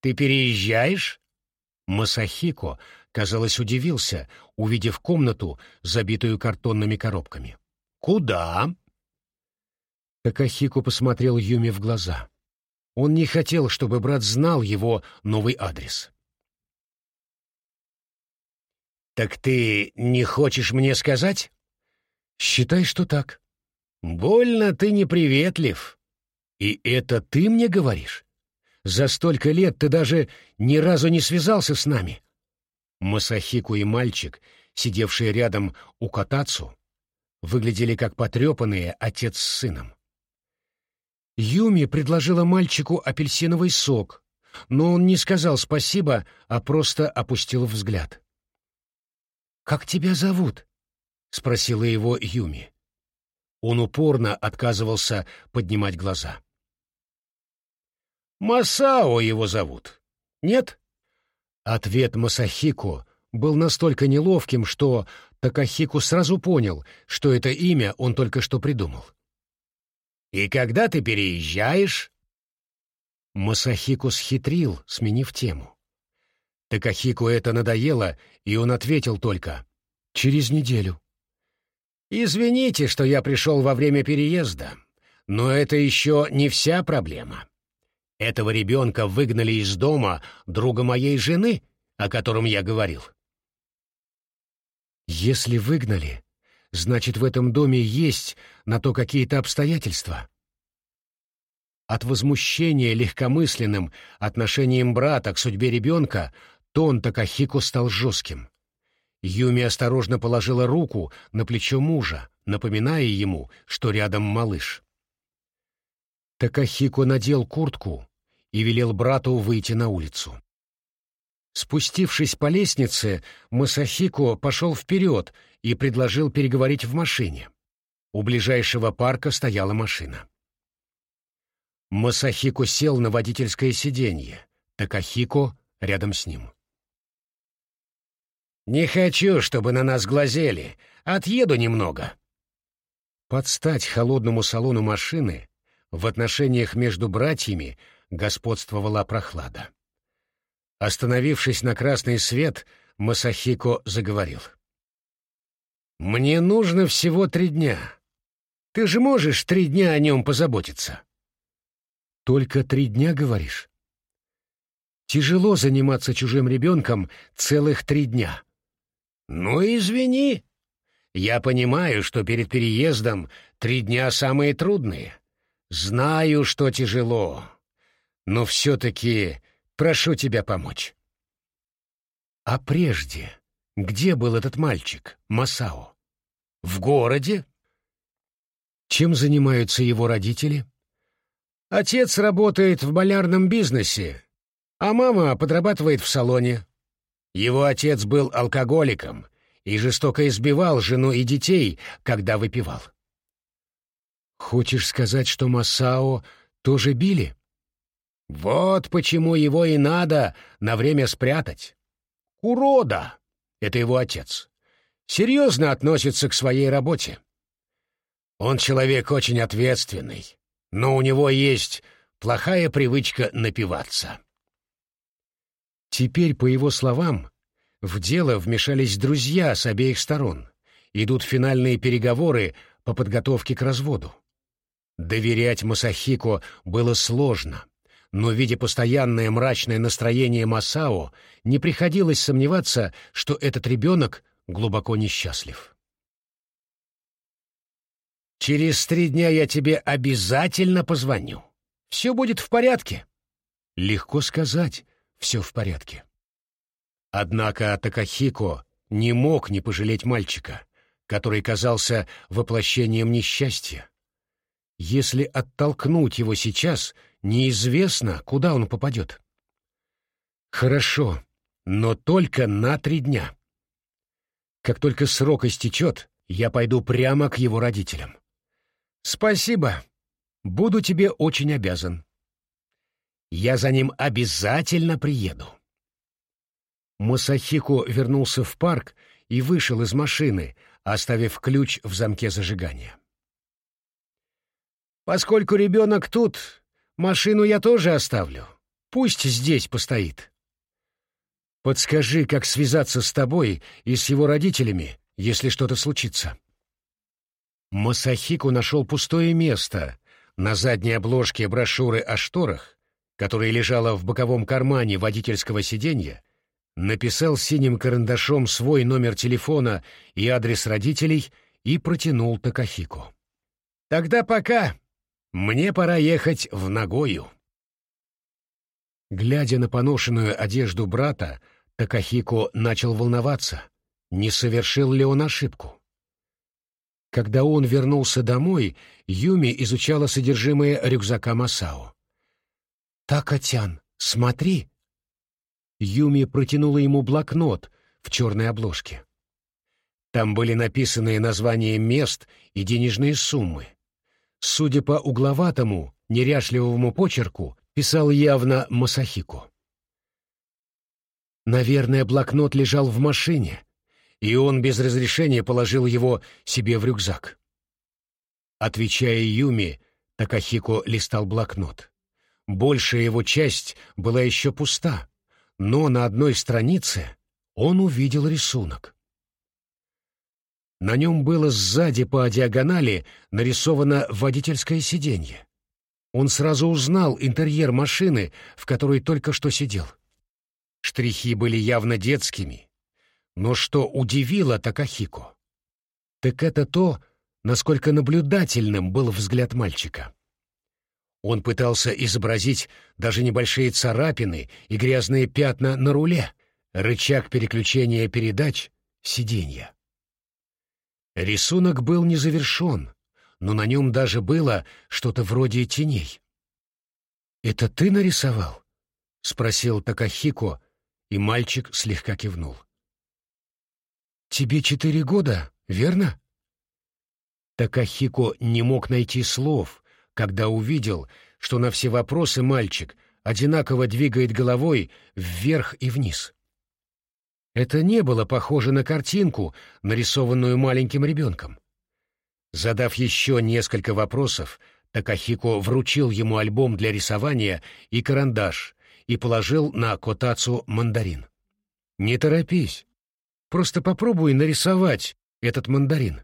ты переезжаешь?» Масахико, казалось, удивился, увидев комнату, забитую картонными коробками. «Куда?» Такахико посмотрел Юми в глаза. Он не хотел, чтобы брат знал его новый адрес. «Так ты не хочешь мне сказать?» «Считай, что так». «Больно ты неприветлив. И это ты мне говоришь? За столько лет ты даже ни разу не связался с нами». Масахику и мальчик, сидевшие рядом у Катацу, выглядели как потрепанные отец с сыном. Юми предложила мальчику апельсиновый сок, но он не сказал спасибо, а просто опустил взгляд. «Как тебя зовут?» — спросила его Юми. Он упорно отказывался поднимать глаза. «Масао его зовут. Нет?» Ответ Масахико был настолько неловким, что Такахику сразу понял, что это имя он только что придумал. «И когда ты переезжаешь?» Масахико схитрил, сменив тему. Такахику это надоело, и он ответил только «через неделю». «Извините, что я пришел во время переезда, но это еще не вся проблема. Этого ребенка выгнали из дома друга моей жены, о котором я говорил». «Если выгнали, значит, в этом доме есть на то какие-то обстоятельства. От возмущения легкомысленным отношением брата к судьбе ребенка тон Такахико стал жестким. Юми осторожно положила руку на плечо мужа, напоминая ему, что рядом малыш. Такахико надел куртку и велел брату выйти на улицу. Спустившись по лестнице, Масахико пошел вперед и предложил переговорить в машине. У ближайшего парка стояла машина. Масахико сел на водительское сиденье, Такахико рядом с ним. «Не хочу, чтобы на нас глазели. Отъеду немного». Под стать холодному салону машины в отношениях между братьями господствовала прохлада. Остановившись на красный свет, Масахико заговорил. «Мне нужно всего три дня. Ты же можешь три дня о нем позаботиться?» «Только три дня, говоришь?» «Тяжело заниматься чужим ребенком целых три дня». «Ну, извини. Я понимаю, что перед переездом три дня самые трудные. Знаю, что тяжело. Но все-таки прошу тебя помочь». «А прежде где был этот мальчик, Масао? В городе? Чем занимаются его родители? Отец работает в малярном бизнесе, а мама подрабатывает в салоне. Его отец был алкоголиком и жестоко избивал жену и детей, когда выпивал. Хочешь сказать, что Масао тоже били? Вот почему его и надо на время спрятать. Урода! это его отец, серьезно относится к своей работе. Он человек очень ответственный, но у него есть плохая привычка напиваться. Теперь, по его словам, в дело вмешались друзья с обеих сторон. Идут финальные переговоры по подготовке к разводу. Доверять Масахико было сложно, но, видя постоянное мрачное настроение Масао, не приходилось сомневаться, что этот ребенок глубоко несчастлив. «Через три дня я тебе обязательно позвоню. Все будет в порядке». Легко сказать, все в порядке. Однако Такахико не мог не пожалеть мальчика, который казался воплощением несчастья. Если оттолкнуть его сейчас, неизвестно, куда он попадет. Хорошо, но только на три дня. Как только срок истечет, я пойду прямо к его родителям. Спасибо. Буду тебе очень обязан. Я за ним обязательно приеду. Масахико вернулся в парк и вышел из машины, оставив ключ в замке зажигания. «Поскольку ребенок тут, машину я тоже оставлю. Пусть здесь постоит. Подскажи, как связаться с тобой и с его родителями, если что-то случится». Масахико нашел пустое место на задней обложке брошюры о шторах, которая лежала в боковом кармане водительского сиденья, написал синим карандашом свой номер телефона и адрес родителей и протянул Такахику. «Тогда пока. Мне пора ехать в Нагою». Глядя на поношенную одежду брата, Такахико начал волноваться, не совершил ли он ошибку. Когда он вернулся домой, Юми изучала содержимое рюкзака Масао. «Такатян, смотри!» Юми протянула ему блокнот в черной обложке. Там были написаны названия мест и денежные суммы. Судя по угловатому, неряшливому почерку, писал явно Масахико. Наверное, блокнот лежал в машине, и он без разрешения положил его себе в рюкзак. Отвечая Юми, Такахико листал блокнот. Большая его часть была еще пуста, но на одной странице он увидел рисунок. На нем было сзади по диагонали нарисовано водительское сиденье. Он сразу узнал интерьер машины, в которой только что сидел. Штрихи были явно детскими, но что удивило Такахико, так это то, насколько наблюдательным был взгляд мальчика. Он пытался изобразить даже небольшие царапины и грязные пятна на руле, рычаг переключения передач, сиденья. Рисунок был не завершен, но на нем даже было что-то вроде теней. «Это ты нарисовал?» — спросил Такахико, и мальчик слегка кивнул. «Тебе четыре года, верно?» Такахико не мог найти слов, когда увидел, что на все вопросы мальчик одинаково двигает головой вверх и вниз. Это не было похоже на картинку, нарисованную маленьким ребенком. Задав еще несколько вопросов, Такахико вручил ему альбом для рисования и карандаш и положил на котацу мандарин. «Не торопись, просто попробуй нарисовать этот мандарин».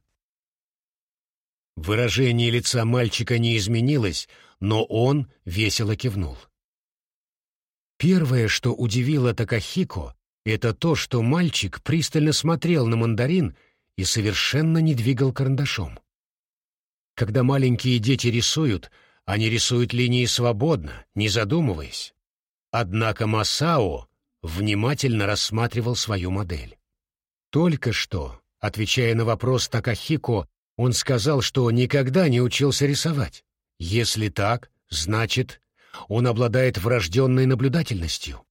Выражение лица мальчика не изменилось, но он весело кивнул. Первое, что удивило Такахико, это то, что мальчик пристально смотрел на мандарин и совершенно не двигал карандашом. Когда маленькие дети рисуют, они рисуют линии свободно, не задумываясь. Однако Масао внимательно рассматривал свою модель. Только что, отвечая на вопрос Такахико он сказал, что никогда не учился рисовать. Если так, значит, он обладает врожденной наблюдательностью.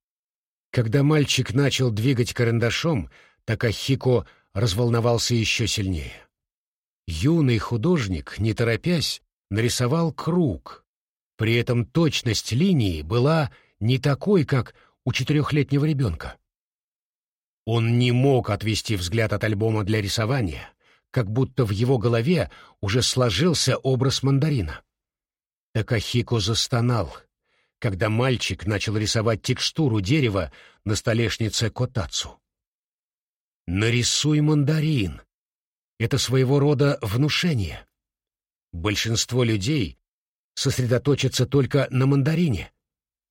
Когда мальчик начал двигать карандашом, Такахико разволновался еще сильнее. Юный художник, не торопясь, нарисовал круг. При этом точность линии была не такой, как у четырехлетнего ребенка. Он не мог отвести взгляд от альбома для рисования, как будто в его голове уже сложился образ мандарина. Такахико застонал, когда мальчик начал рисовать текстуру дерева на столешнице Котацу. «Нарисуй мандарин. Это своего рода внушение. большинство людей сосредоточатся только на мандарине.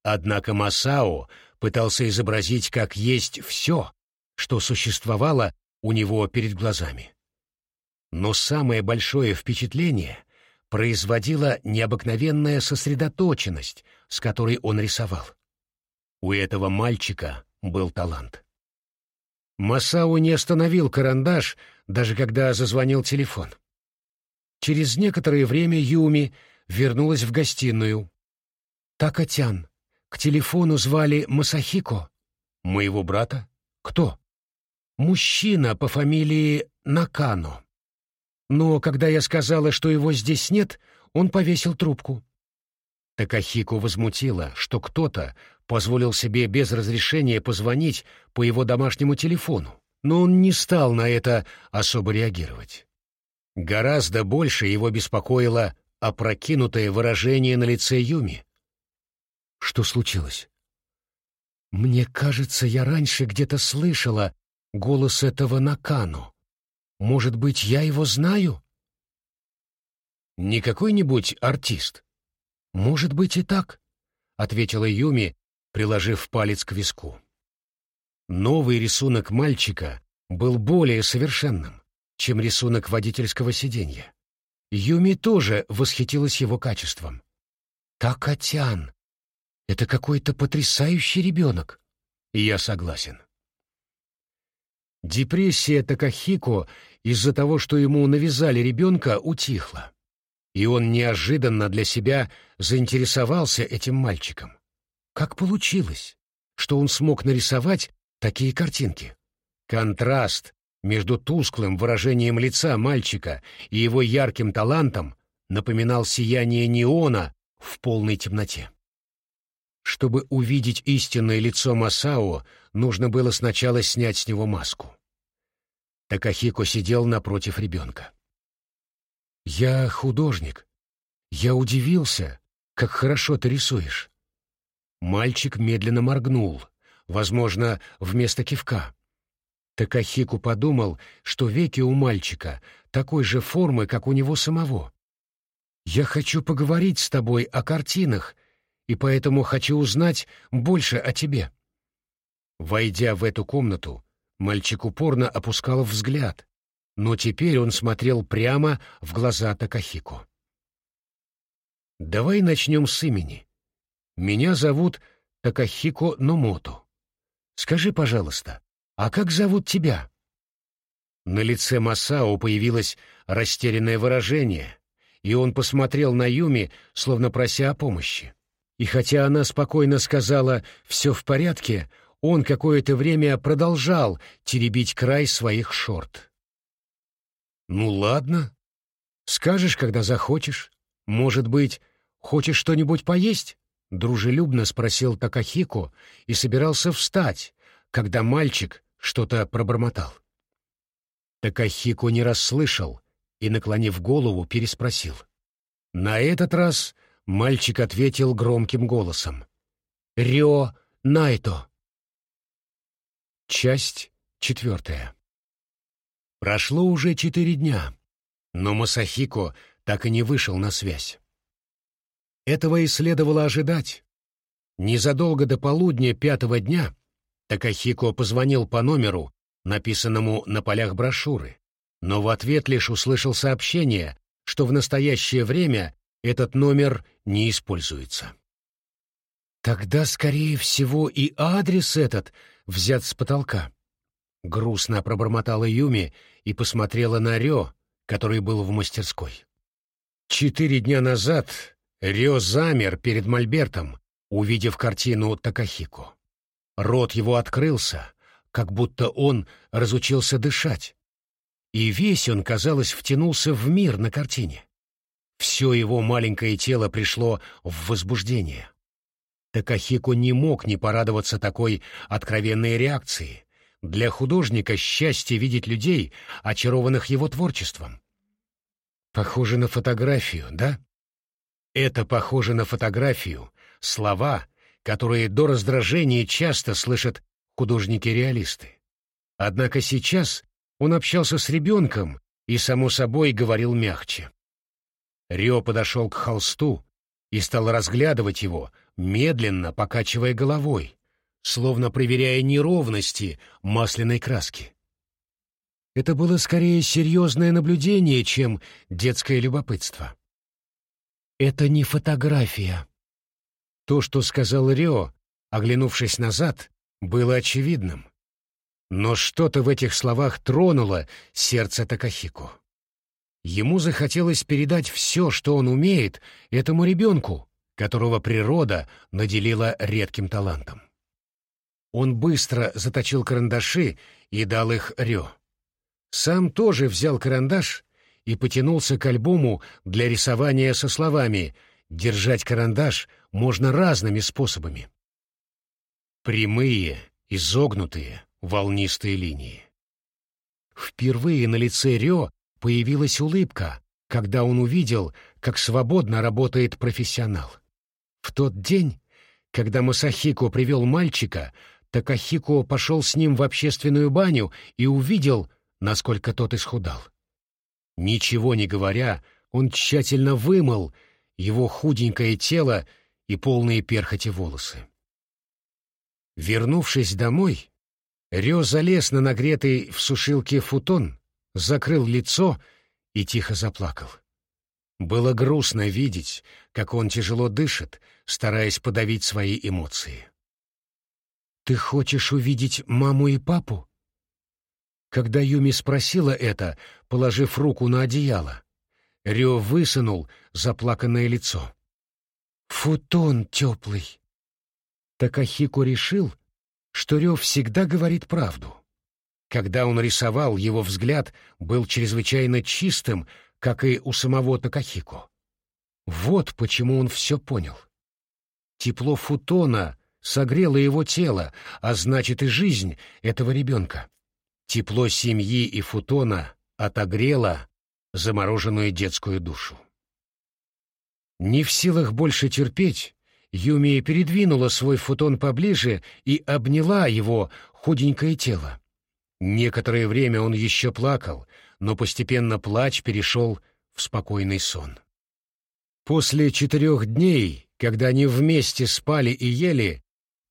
Однако Масао пытался изобразить как есть все, что существовало у него перед глазами. Но самое большое впечатление производила необыкновенная сосредоточенность, с которой он рисовал. У этого мальчика был талант. Масао не остановил карандаш, даже когда зазвонил телефон. Через некоторое время Юми вернулась в гостиную. «Такатян, к телефону звали Масахико. Моего брата? Кто? Мужчина по фамилии Накано. Но когда я сказала, что его здесь нет, он повесил трубку. Такахико возмутила, что кто-то позволил себе без разрешения позвонить по его домашнему телефону, но он не стал на это особо реагировать. Гораздо больше его беспокоило опрокинутое выражение на лице Юми, что случилось? Мне кажется, я раньше где-то слышала голос этого Накану. Может быть, я его знаю? Не какой-нибудь артист. Может быть и так, ответила Юми, приложив палец к виску. Новый рисунок мальчика был более совершенным, чем рисунок водительского сиденья. Юми тоже восхитилась его качеством. «Такатян, это какой-то потрясающий ребенок. Я согласен. Депрессия Такахико из-за того, что ему навязали ребенка, утихла. И он неожиданно для себя заинтересовался этим мальчиком. Как получилось, что он смог нарисовать такие картинки? Контраст между тусклым выражением лица мальчика и его ярким талантом напоминал сияние неона в полной темноте. Чтобы увидеть истинное лицо Масао, нужно было сначала снять с него маску. Такахико сидел напротив ребенка. «Я художник. Я удивился, как хорошо ты рисуешь». Мальчик медленно моргнул, возможно, вместо кивка. Такахику подумал, что веки у мальчика такой же формы, как у него самого. «Я хочу поговорить с тобой о картинах и поэтому хочу узнать больше о тебе». Войдя в эту комнату, мальчик упорно опускал взгляд, но теперь он смотрел прямо в глаза Такахико. «Давай начнем с имени. Меня зовут Такахико Номото. Скажи, пожалуйста, а как зовут тебя?» На лице Масао появилось растерянное выражение, и он посмотрел на Юми, словно прося о помощи. И хотя она спокойно сказала «все в порядке», он какое-то время продолжал теребить край своих шорт. «Ну ладно. Скажешь, когда захочешь. Может быть, хочешь что-нибудь поесть?» Дружелюбно спросил Такахико и собирался встать, когда мальчик что-то пробормотал. Такахико не расслышал и, наклонив голову, переспросил. На этот раз Мальчик ответил громким голосом. «Рио Найто». Часть четвертая. Прошло уже четыре дня, но Масахико так и не вышел на связь. Этого и следовало ожидать. Незадолго до полудня пятого дня Такахико позвонил по номеру, написанному на полях брошюры, но в ответ лишь услышал сообщение, что в настоящее время этот номер не используется. Тогда, скорее всего, и адрес этот взят с потолка. Грустно пробормотала Юми и посмотрела на Рё, который был в мастерской. Четыре дня назад Рё замер перед Мольбертом, увидев картину Такахико. Рот его открылся, как будто он разучился дышать. И весь он, казалось, втянулся в мир на картине. Все его маленькое тело пришло в возбуждение. Такахико не мог не порадоваться такой откровенной реакции. Для художника счастье видеть людей, очарованных его творчеством. Похоже на фотографию, да? Это похоже на фотографию, слова, которые до раздражения часто слышат художники-реалисты. Однако сейчас он общался с ребенком и, само собой, говорил мягче. Рио подошел к холсту и стал разглядывать его, медленно покачивая головой, словно проверяя неровности масляной краски. Это было скорее серьезное наблюдение, чем детское любопытство. «Это не фотография». То, что сказал Рио, оглянувшись назад, было очевидным. Но что-то в этих словах тронуло сердце Такахико. Ему захотелось передать все, что он умеет, этому ребенку, которого природа наделила редким талантом. Он быстро заточил карандаши и дал их Рё. Сам тоже взял карандаш и потянулся к альбому для рисования со словами «Держать карандаш можно разными способами». Прямые, изогнутые, волнистые линии. Впервые на лице Рё появилась улыбка, когда он увидел, как свободно работает профессионал. В тот день, когда Масахико привел мальчика, Такахико пошел с ним в общественную баню и увидел, насколько тот исхудал. Ничего не говоря, он тщательно вымыл его худенькое тело и полные перхоти волосы. Вернувшись домой, Рё залез на нагретый в сушилке футон, закрыл лицо и тихо заплакал. Было грустно видеть, как он тяжело дышит, стараясь подавить свои эмоции. «Ты хочешь увидеть маму и папу?» Когда Юми спросила это, положив руку на одеяло, Рё высунул заплаканное лицо. «Футон теплый!» Такахико решил, что Рё всегда говорит правду. Когда он рисовал, его взгляд был чрезвычайно чистым, как и у самого Такахико. Вот почему он все понял. Тепло футона согрело его тело, а значит и жизнь этого ребенка. Тепло семьи и футона отогрело замороженную детскую душу. Не в силах больше терпеть, Юми передвинула свой футон поближе и обняла его худенькое тело. Некоторое время он еще плакал, но постепенно плач перешел в спокойный сон. После четырех дней, когда они вместе спали и ели,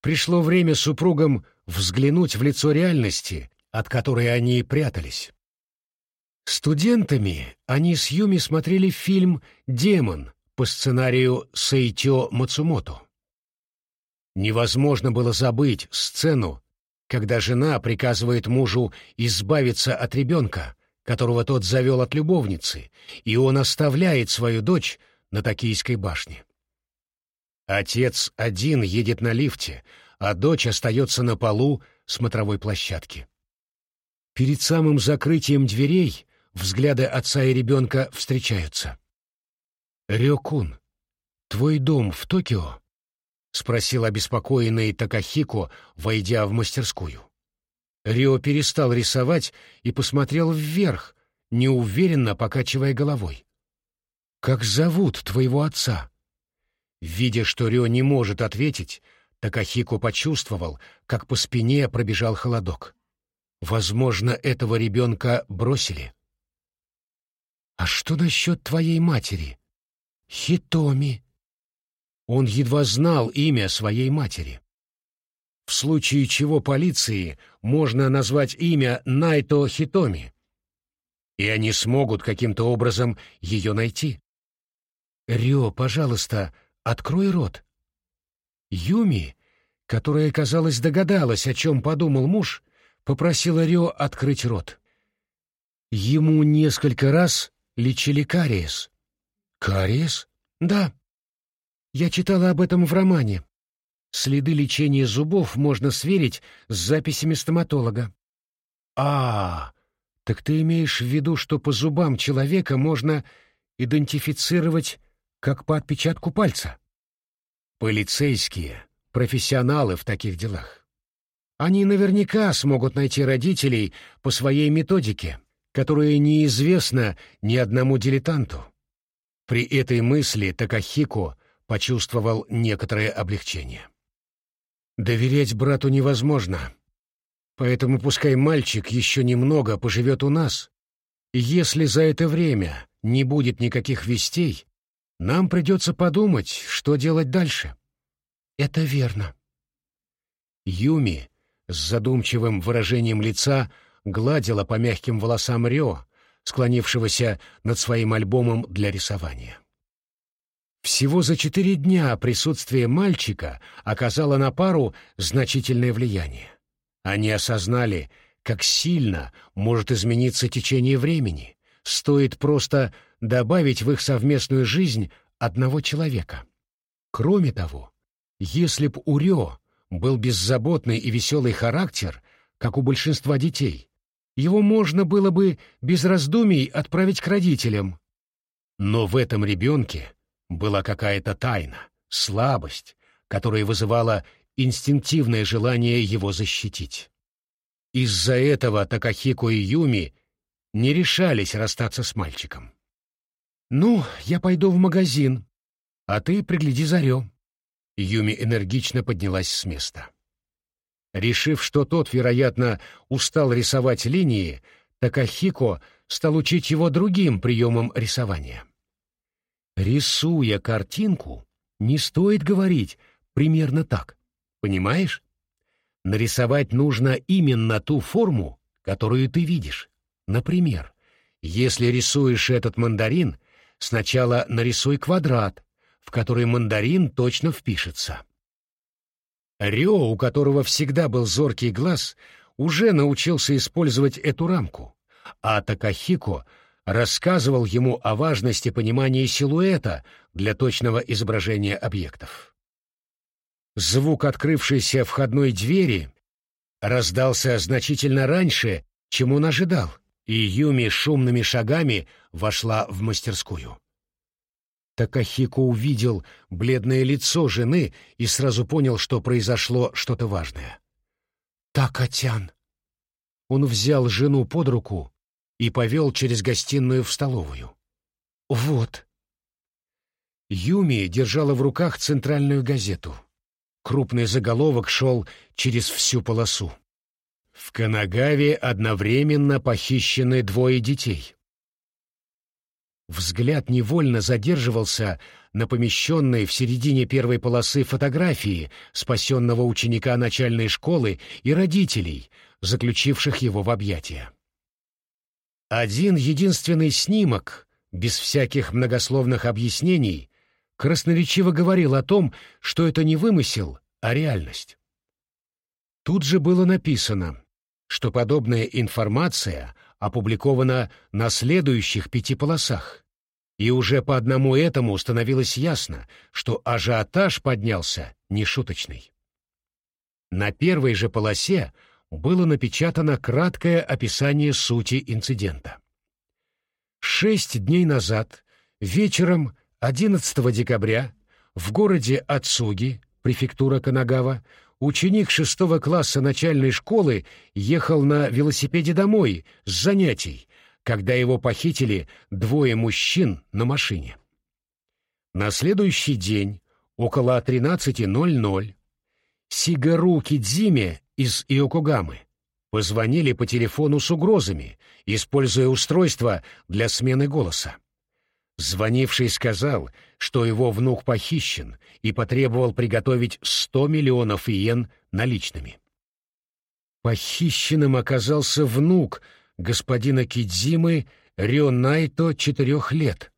пришло время супругам взглянуть в лицо реальности, от которой они прятались. Студентами они с Юми смотрели фильм «Демон» по сценарию Сейтё Мацумото. Невозможно было забыть сцену, когда жена приказывает мужу избавиться от ребенка, которого тот завел от любовницы, и он оставляет свою дочь на Токийской башне. Отец один едет на лифте, а дочь остается на полу смотровой площадки. Перед самым закрытием дверей взгляды отца и ребенка встречаются. «Рёкун, твой дом в Токио?» — спросил обеспокоенный Такахико, войдя в мастерскую. Рио перестал рисовать и посмотрел вверх, неуверенно покачивая головой. «Как зовут твоего отца?» Видя, что Рио не может ответить, Такахико почувствовал, как по спине пробежал холодок. Возможно, этого ребенка бросили. «А что насчет твоей матери?» «Хитоми», он едва знал имя своей матери. В случае чего полиции можно назвать имя Найто Хитоми, и они смогут каким-то образом ее найти. «Рё, пожалуйста, открой рот». Юми, которая, казалось, догадалась, о чем подумал муж, попросила Рё открыть рот. Ему несколько раз лечили кариес. «Кариес?» «Да. Я читала об этом в романе. Следы лечения зубов можно сверить с записями стоматолога. А, так ты имеешь в виду, что по зубам человека можно идентифицировать как по отпечатку пальца? Полицейские, профессионалы в таких делах. Они наверняка смогут найти родителей по своей методике, которая неизвестна ни одному дилетанту. При этой мысли Такахико почувствовал некоторое облегчение. Доверять брату невозможно, поэтому пускай мальчик еще немного поживет у нас, если за это время не будет никаких вестей, нам придется подумать, что делать дальше. Это верно. Юми с задумчивым выражением лица гладила по мягким волосам Рё, склонившегося над своим альбомом для рисования. Всего за четыре дня присутствие мальчика оказало на пару значительное влияние. Они осознали, как сильно может измениться течение времени, стоит просто добавить в их совместную жизнь одного человека. Кроме того, если б у Рё был беззаботный и веселый характер, как у большинства детей, его можно было бы без раздумий отправить к родителям. Но в этом ребенке была какая-то тайна, слабость, которая вызывала инстинктивное желание его защитить. Из-за этого Такахико и Юми не решались расстаться с мальчиком. «Ну, я пойду в магазин, а ты пригляди за Рё». Юми энергично поднялась с места. Решив, что тот, вероятно, устал рисовать линии, Такахико стал учить его другим приемам рисования. Рисуя картинку, не стоит говорить примерно так, понимаешь? Нарисовать нужно именно ту форму, которую ты видишь. Например, если рисуешь этот мандарин, сначала нарисуй квадрат, в который мандарин точно впишется. Рё, у которого всегда был зоркий глаз, уже научился использовать эту рамку, а Такахико рассказывал ему о важности понимания силуэта для точного изображения объектов. Звук открывшейся входной двери раздался значительно раньше, чем он ожидал, и Юми шумными шагами вошла в мастерскую. Такахико увидел бледное лицо жены и сразу понял, что произошло что-то важное. «Такатян!» Он взял жену под руку и повел через гостиную в столовую. «Вот». Юми держала в руках центральную газету. Крупный заголовок шел через всю полосу. В Канагаве одновременно похищены двое детей. Взгляд невольно задерживался на помещенной в середине первой полосы фотографии спасенного ученика начальной школы и родителей, заключивших его в объятия. Один единственный снимок, без всяких многословных объяснений, красноречиво говорил о том, что это не вымысел, а реальность. Тут же было написано, что подобная информация опубликована на следующих пяти полосах, и уже по одному этому становилось ясно, что ажиотаж поднялся нешуточный. На первой же полосе было напечатано краткое описание сути инцидента. Шесть дней назад, вечером 11 декабря в городе Ацуги, префектура Канагава, ученик шестого класса начальной школы ехал на велосипеде домой с занятий, когда его похитили двое мужчин на машине. На следующий день, около 13.00, Сигару Кидзиме из Иокогамы позвонили по телефону с угрозами, используя устройство для смены голоса. Звонивший сказал, что его внук похищен и потребовал приготовить 100 миллионов иен наличными. Похищенным оказался внук господина Кидзимы Рионайто четырех лет.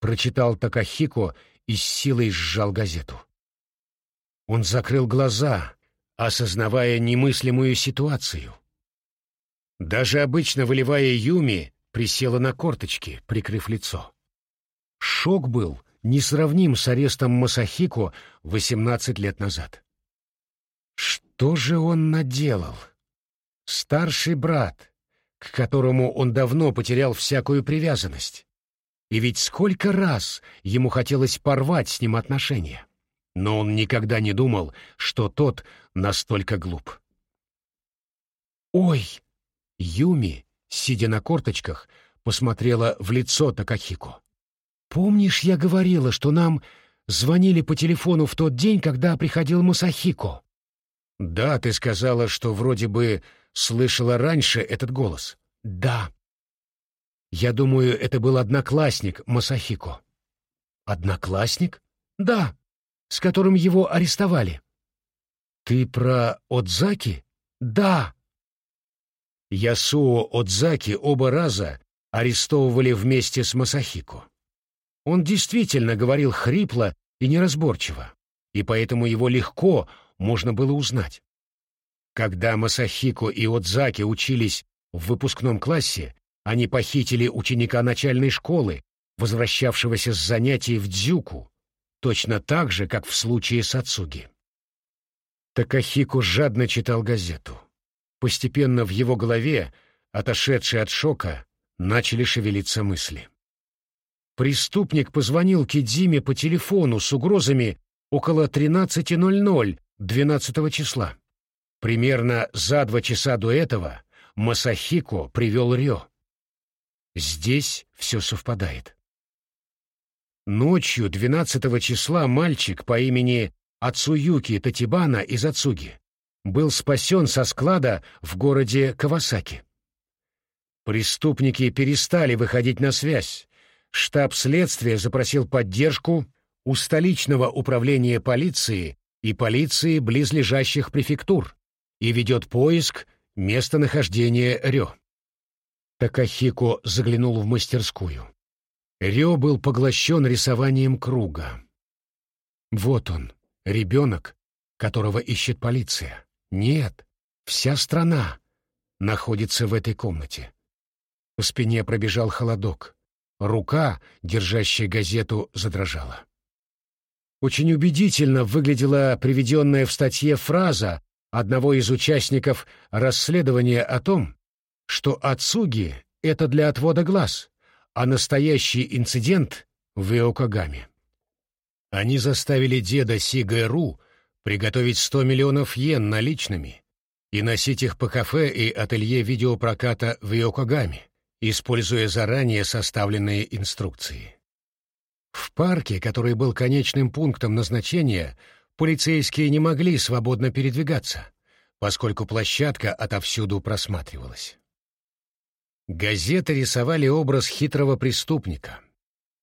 Прочитал Такахико и с силой сжал газету. Он закрыл глаза, осознавая немыслимую ситуацию. Даже обычно выливая Юми, присела на корточки, прикрыв лицо. Шок был несравним с арестом Масахико 18 лет назад. Что же он наделал? Старший брат, к которому он давно потерял всякую привязанность. И ведь сколько раз ему хотелось порвать с ним отношения. Но он никогда не думал, что тот настолько глуп. «Ой!» Юми, сидя на корточках, посмотрела в лицо Такахико. «Помнишь, я говорила, что нам звонили по телефону в тот день, когда приходил Мусахико?» «Да, ты сказала, что вроде бы слышала раньше этот голос». «Да». «Я думаю, это был одноклассник Масахико». Одноклассник? Да, с которым его арестовали. Ты про Отзаки? Да. Ясуо Отзаки оба раза арестовывали вместе с Масахико. Он действительно говорил хрипло и неразборчиво, и поэтому его легко можно было узнать. Когда Масахико и Отзаки учились в выпускном классе, они похитили ученика начальной школы, возвращавшегося с занятий в Дзюку, точно так же, как в случае с Ацуги. Такахико жадно читал газету. Постепенно в его голове, отошедшей от шока, начали шевелиться мысли. Преступник позвонил Кидзиме по телефону с угрозами около 13.00 12 числа. Примерно за два часа до этого Масахико привел Рё. Здесь все совпадает. Ночью 12 числа мальчик по имени Ацуюки Татибана из Ацуги был спасен со склада в городе Кавасаки. Преступники перестали выходить на связь. Штаб следствия запросил поддержку у столичного управления полиции и полиции близлежащих префектур и ведет поиск местонахождения Рё. Такахико заглянул в мастерскую. Рё был поглощен рисованием круга. Вот он, ребенок, которого ищет полиция. Нет, вся страна находится в этой комнате. По спине пробежал холодок. Рука, держащая газету, задрожала. Очень убедительно выглядела приведенная в статье фраза одного из участников расследования о том, что Ацуги — это для отвода глаз, а настоящий инцидент в Иокагаме. Они заставили деда Сигэ приготовить 100 миллионов йен наличными и носить их по кафе и ателье видеопроката в Иокагаме, используя заранее составленные инструкции. В парке, который был конечным пунктом назначения, полицейские не могли свободно передвигаться, поскольку площадка отовсюду просматривалась. Газеты рисовали образ хитрого преступника,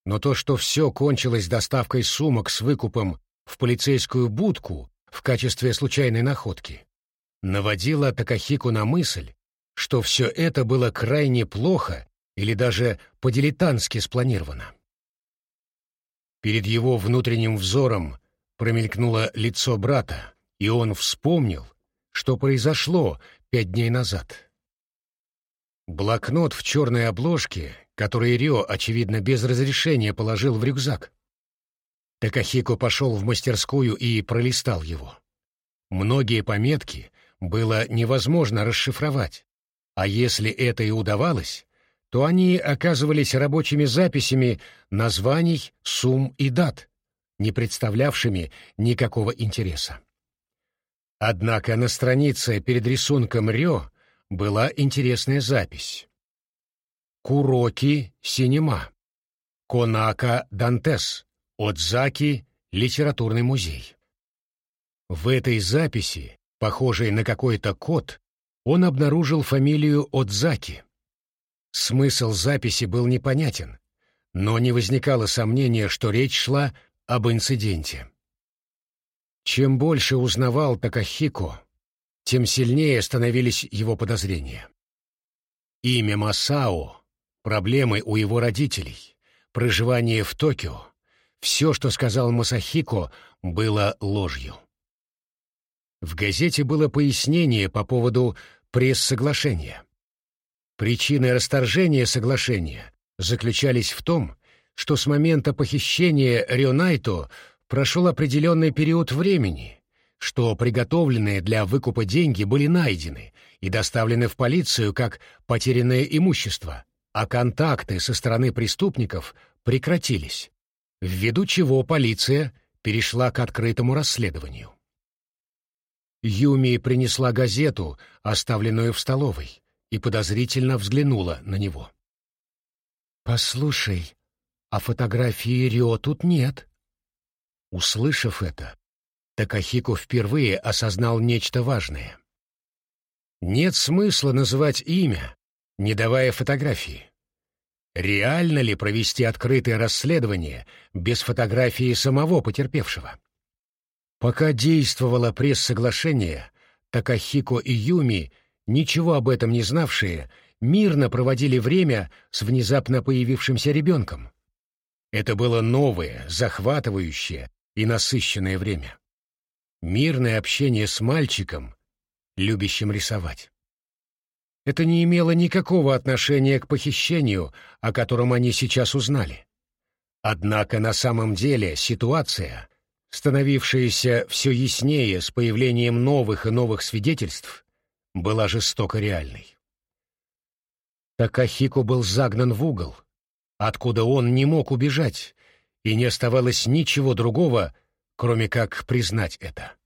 но то, что все кончилось доставкой сумок с выкупом в полицейскую будку в качестве случайной находки, наводило Такахику на мысль, что все это было крайне плохо или даже по-дилетантски спланировано. Перед его внутренним взором промелькнуло лицо брата, и он вспомнил, что произошло пять дней назад. Блокнот в черной обложке, который Рио, очевидно, без разрешения положил в рюкзак. Такахико пошел в мастерскую и пролистал его. Многие пометки было невозможно расшифровать, а если это и удавалось, то они оказывались рабочими записями названий, сумм и дат, не представлявшими никакого интереса. Однако на странице перед рисунком Рё была интересная запись. Куроки Синема, Конака Дантес, Отзаки Литературный музей. В этой записи, похожей на какой-то код, он обнаружил фамилию Отзаки — Смысл записи был непонятен, но не возникало сомнения, что речь шла об инциденте. Чем больше узнавал Такахико, тем сильнее становились его подозрения. Имя Масао, проблемы у его родителей, проживание в Токио — все, что сказал Масахико, было ложью. В газете было пояснение по поводу пресс-соглашения. Причины расторжения соглашения заключались в том, что с момента похищения Рионайто прошел определенный период времени, что приготовленные для выкупа деньги были найдены и доставлены в полицию как потерянное имущество, а контакты со стороны преступников прекратились, ввиду чего полиция перешла к открытому расследованию. Юми принесла газету, оставленную в столовой, и подозрительно взглянула на него. «Послушай, а фотографии Рио тут нет». Услышав это, Такахико впервые осознал нечто важное. Нет смысла называть имя, не давая фотографии. реально ли провести открытое расследование без фотографии самого потерпевшего. Пока действовало пресс-соглашение, Такахико и Юми, ничего об этом не знавшие, мирно проводили время с внезапно появившимся ребенком. Это было новое, захватывающее и насыщенное время. Мирное общение с мальчиком, любящим рисовать. Это не имело никакого отношения к похищению, о котором они сейчас узнали. Однако на самом деле ситуация, становившаяся все яснее с появлением новых и новых свидетельств, была жестоко реальной. Такахико был загнан в угол, откуда он не мог убежать, и не оставалось ничего другого, кроме как признать это.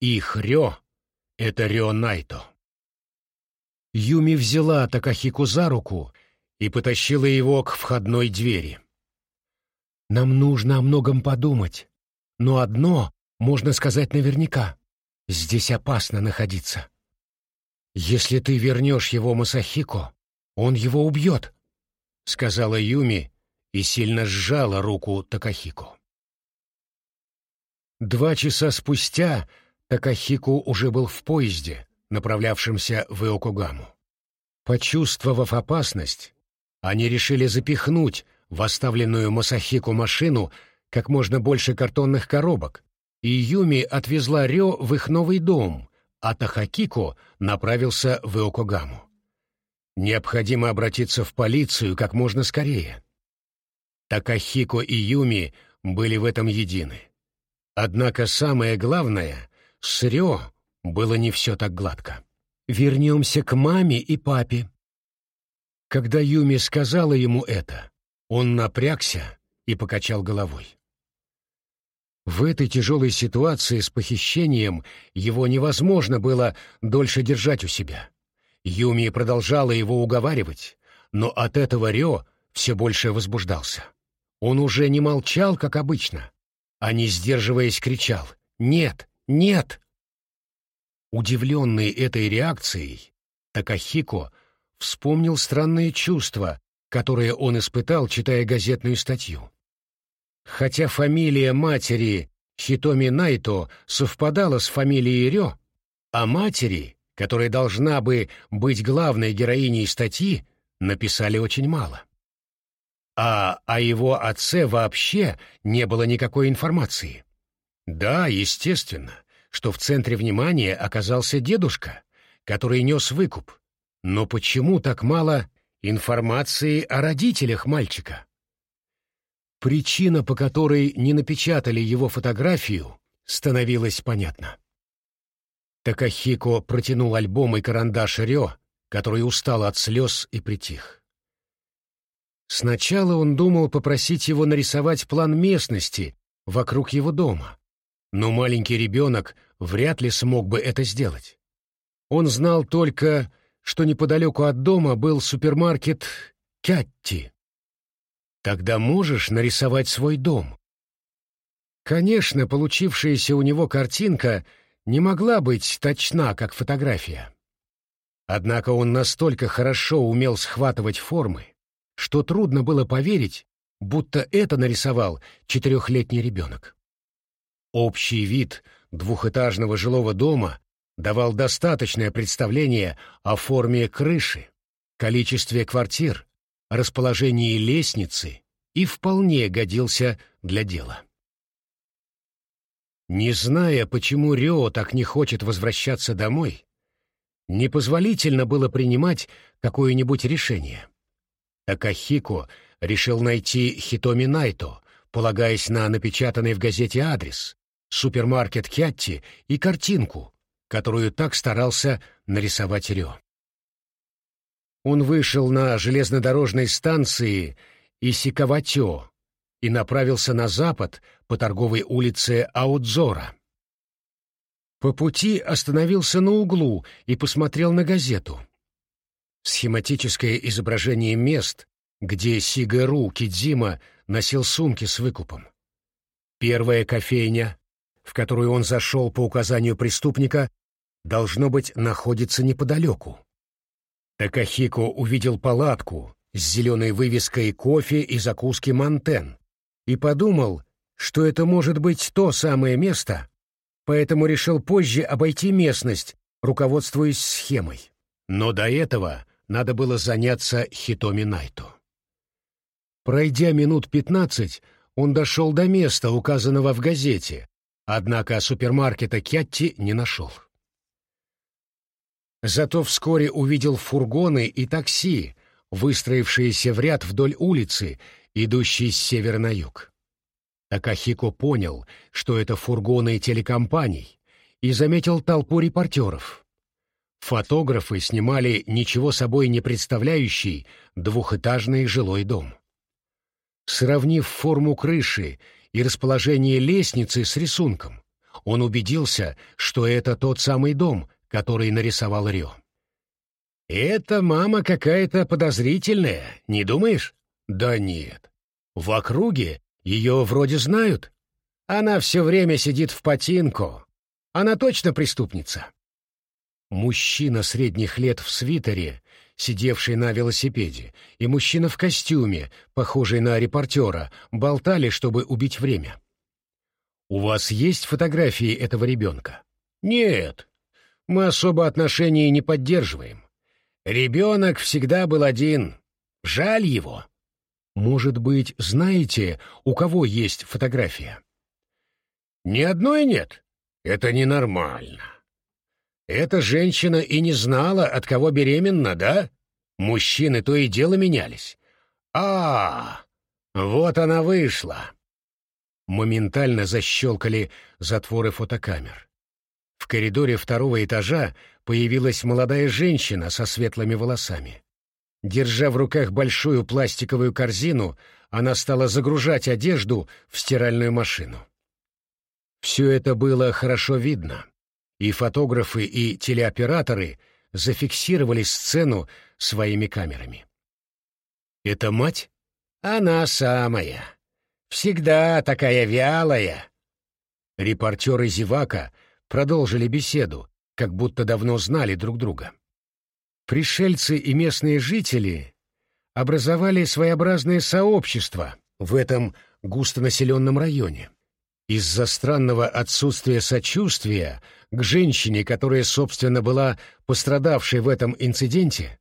Их Рё — это Рё Найто. Юми взяла Такахику за руку и потащила его к входной двери. «Нам нужно о многом подумать, но одно можно сказать наверняка. Здесь опасно находиться. Если ты вернешь его Масахико, он его убьет», — сказала Юми и сильно сжала руку Такахико. Два часа спустя Такахику уже был в поезде, направлявшимся в Иокогаму. Почувствовав опасность, они решили запихнуть в оставленную Масахику машину как можно больше картонных коробок, и Юми отвезла Рё в их новый дом, а Тахакико направился в Иокогаму. Необходимо обратиться в полицию как можно скорее. Такахико и Юми были в этом едины. Однако самое главное, с Рё было не все так гладко. «Вернемся к маме и папе». Когда Юми сказала ему это, он напрягся и покачал головой. В этой тяжелой ситуации с похищением его невозможно было дольше держать у себя. Юми продолжала его уговаривать, но от этого Рё все больше возбуждался. Он уже не молчал, как обычно, а не сдерживаясь кричал «Нет! Нет!» Удивленный этой реакцией, Такахико вспомнил странные чувства, которые он испытал, читая газетную статью. Хотя фамилия матери Хитоми Найто совпадала с фамилией Рё, а матери, которая должна бы быть главной героиней статьи, написали очень мало. А о его отце вообще не было никакой информации. Да, естественно, что в центре внимания оказался дедушка, который нес выкуп. Но почему так мало информации о родителях мальчика? Причина, по которой не напечатали его фотографию, становилась понятна. Такахико протянул альбом и карандаш Рё, который устал от слез и притих. Сначала он думал попросить его нарисовать план местности вокруг его дома, но маленький ребенок вряд ли смог бы это сделать. Он знал только, что неподалеку от дома был супермаркет «Кятти». Тогда можешь нарисовать свой дом. Конечно, получившаяся у него картинка не могла быть точна, как фотография. Однако он настолько хорошо умел схватывать формы, что трудно было поверить, будто это нарисовал четырехлетний ребенок. Общий вид двухэтажного жилого дома давал достаточное представление о форме крыши, количестве квартир, расположении лестницы и вполне годился для дела. Не зная, почему Рио так не хочет возвращаться домой, непозволительно было принимать какое-нибудь решение. Акахико решил найти Хитоми Найто, полагаясь на напечатанный в газете адрес, супермаркет Кятти и картинку, которую так старался нарисовать Рё. Он вышел на железнодорожной станции Исикаватё и направился на запад по торговой улице Аудзора. По пути остановился на углу и посмотрел на газету. Схематическое изображение мест, где Сигару Кидзима носил сумки с выкупом. Первая кофейня, в которую он зашел по указанию преступника, должно быть, находится неподалеку. Такахико увидел палатку, с зеленой вывеской «Кофе и закуски Монтен» и подумал, что это может быть то самое место, поэтому решил позже обойти местность, руководствуясь схемой. Но до этого надо было заняться Хитоми Найту. Пройдя минут пятнадцать, он дошел до места, указанного в газете, однако супермаркета Кятти не нашел. Зато вскоре увидел фургоны и такси, выстроившиеся в ряд вдоль улицы, идущей с севера на юг. Такахико понял, что это фургоны телекомпаний, и заметил толпу репортеров. Фотографы снимали ничего собой не представляющий двухэтажный жилой дом. Сравнив форму крыши и расположение лестницы с рисунком, он убедился, что это тот самый дом, который нарисовал Рё. «Это мама какая-то подозрительная, не думаешь?» «Да нет. В округе ее вроде знают. Она все время сидит в потинку. Она точно преступница». Мужчина средних лет в свитере сидевший на велосипеде, и мужчина в костюме, похожий на репортера, болтали, чтобы убить время. «У вас есть фотографии этого ребенка?» «Нет. Мы особо отношений не поддерживаем. Ребенок всегда был один. Жаль его». «Может быть, знаете, у кого есть фотография?» «Ни одной нет. Это ненормально. Эта женщина и не знала, от кого беременна, да? Мужчины то и дело менялись. А, вот она вышла. Моментально защелкали затворы фотокамер. В коридоре второго этажа появилась молодая женщина со светлыми волосами. Держа в руках большую пластиковую корзину, она стала загружать одежду в стиральную машину. Все это было хорошо видно и фотографы и телеоператоры зафиксировали сцену своими камерами. «Это мать?» «Она самая. Всегда такая вялая». Репортер и зевака продолжили беседу, как будто давно знали друг друга. Пришельцы и местные жители образовали своеобразное сообщество в этом густонаселенном районе. Из-за странного отсутствия сочувствия к женщине, которая, собственно, была пострадавшей в этом инциденте,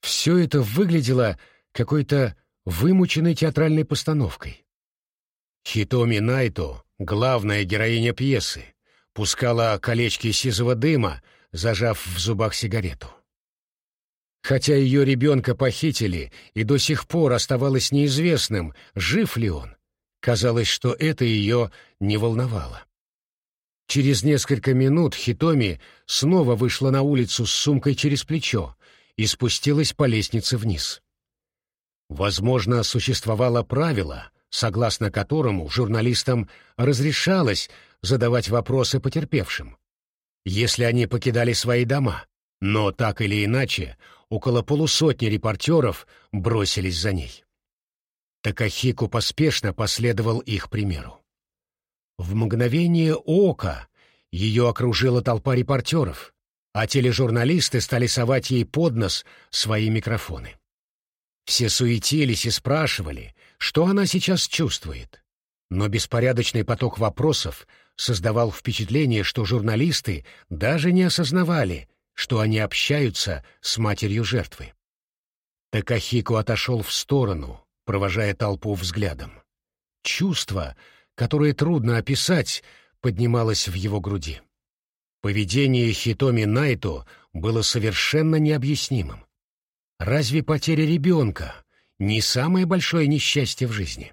все это выглядело какой-то вымученной театральной постановкой. Хитоми Найто, главная героиня пьесы, пускала колечки сизого дыма, зажав в зубах сигарету. Хотя ее ребенка похитили, и до сих пор оставалось неизвестным, жив ли он, казалось, что это ее не волновало. Через несколько минут Хитоми снова вышла на улицу с сумкой через плечо и спустилась по лестнице вниз. Возможно, существовало правило, согласно которому журналистам разрешалось задавать вопросы потерпевшим, если они покидали свои дома, но так или иначе около полусотни репортеров бросились за ней. Такахику поспешно последовал их примеру. В мгновение ока ее окружила толпа репортеров, а тележурналисты стали совать ей под нос свои микрофоны. Все суетились и спрашивали, что она сейчас чувствует. Но беспорядочный поток вопросов создавал впечатление, что журналисты даже не осознавали, что они общаются с матерью жертвы. Такахико отошел в сторону, провожая толпу взглядом. Чувство, которое трудно описать, поднималось в его груди. Поведение Хитоми Найто было совершенно необъяснимым. Разве потеря ребенка не самое большое несчастье в жизни?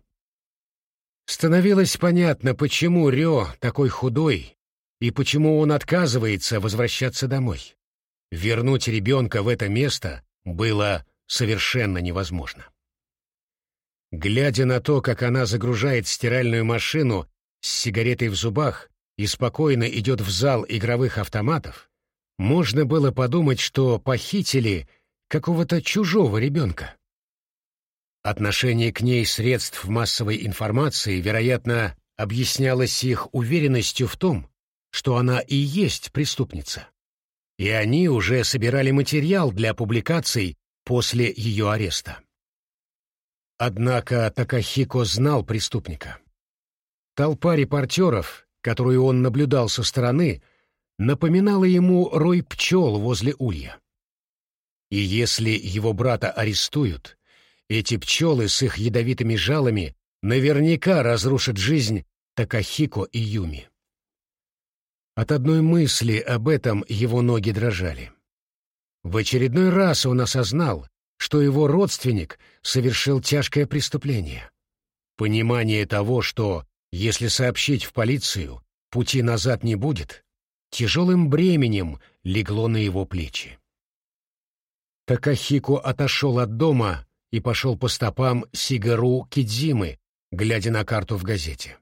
Становилось понятно, почему Рё такой худой и почему он отказывается возвращаться домой. Вернуть ребенка в это место было совершенно невозможно. Глядя на то, как она загружает стиральную машину с сигаретой в зубах и спокойно идет в зал игровых автоматов, можно было подумать, что похитили какого-то чужого ребенка. Отношение к ней средств массовой информации, вероятно, объяснялось их уверенностью в том, что она и есть преступница. И они уже собирали материал для публикаций после ее ареста. Однако Такахико знал преступника. Толпа репортеров, которую он наблюдал со стороны, напоминала ему рой пчел возле улья. И если его брата арестуют, эти пчелы с их ядовитыми жалами наверняка разрушат жизнь Такахико и Юми. От одной мысли об этом его ноги дрожали. В очередной раз он осознал, что его родственник совершил тяжкое преступление. Понимание того, что, если сообщить в полицию, пути назад не будет, тяжелым бременем легло на его плечи. Такахико отошел от дома и пошел по стопам Сигару Кидзимы, глядя на карту в газете.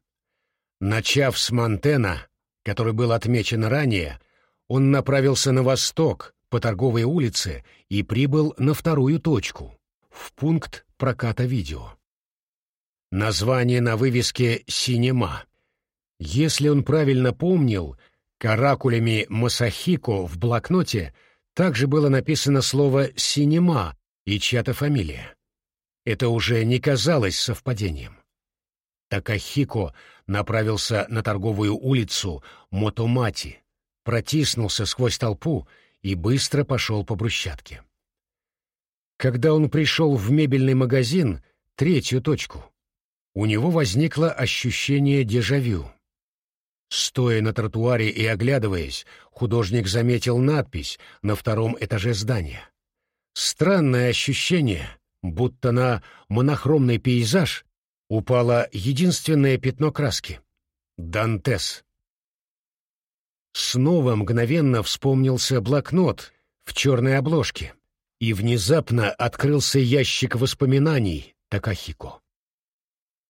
Начав с Монтена, который был отмечен ранее, он направился на восток, по торговой улице, и прибыл на вторую точку, в пункт проката видео. Название на вывеске «Синема». Если он правильно помнил, каракулями Масахико в блокноте также было написано слово «синема» и чья-то фамилия. Это уже не казалось совпадением. Такахико направился на торговую улицу Мотомати, протиснулся сквозь толпу и быстро пошел по брусчатке. Когда он пришел в мебельный магазин, третью точку, у него возникло ощущение дежавю. Стоя на тротуаре и оглядываясь, художник заметил надпись на втором этаже здания. Странное ощущение, будто на монохромный пейзаж упало единственное пятно краски — Дантес. Снова мгновенно вспомнился блокнот в черной обложке, и внезапно открылся ящик воспоминаний Такахико.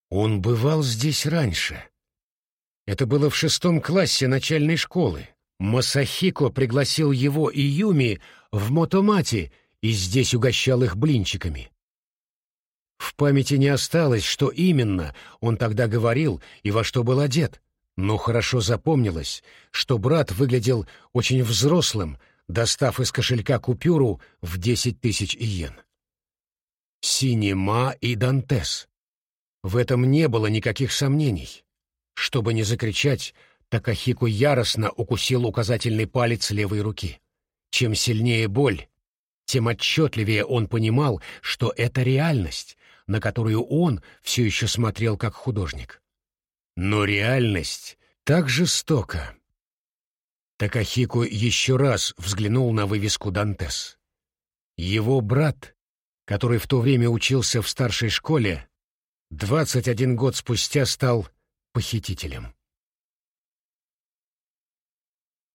Он бывал здесь раньше. Это было в шестом классе начальной школы. Масахико пригласил его и Юми в Мотомати и здесь угощал их блинчиками. В памяти не осталось, что именно он тогда говорил и во что был одет, но хорошо запомнилось, что брат выглядел очень взрослым, достав из кошелька купюру в десять тысяч иен. Синема и Дантес. В этом не было никаких сомнений. Чтобы не закричать, Такахику яростно укусил указательный палец левой руки. Чем сильнее боль, тем отчетливее он понимал, что это реальность, на которую он все еще смотрел как художник. Но реальность так жестока. Такахико еще раз взглянул на вывеску «Дантес». Его брат, который в то время учился в старшей школе, 21 год спустя стал похитителем.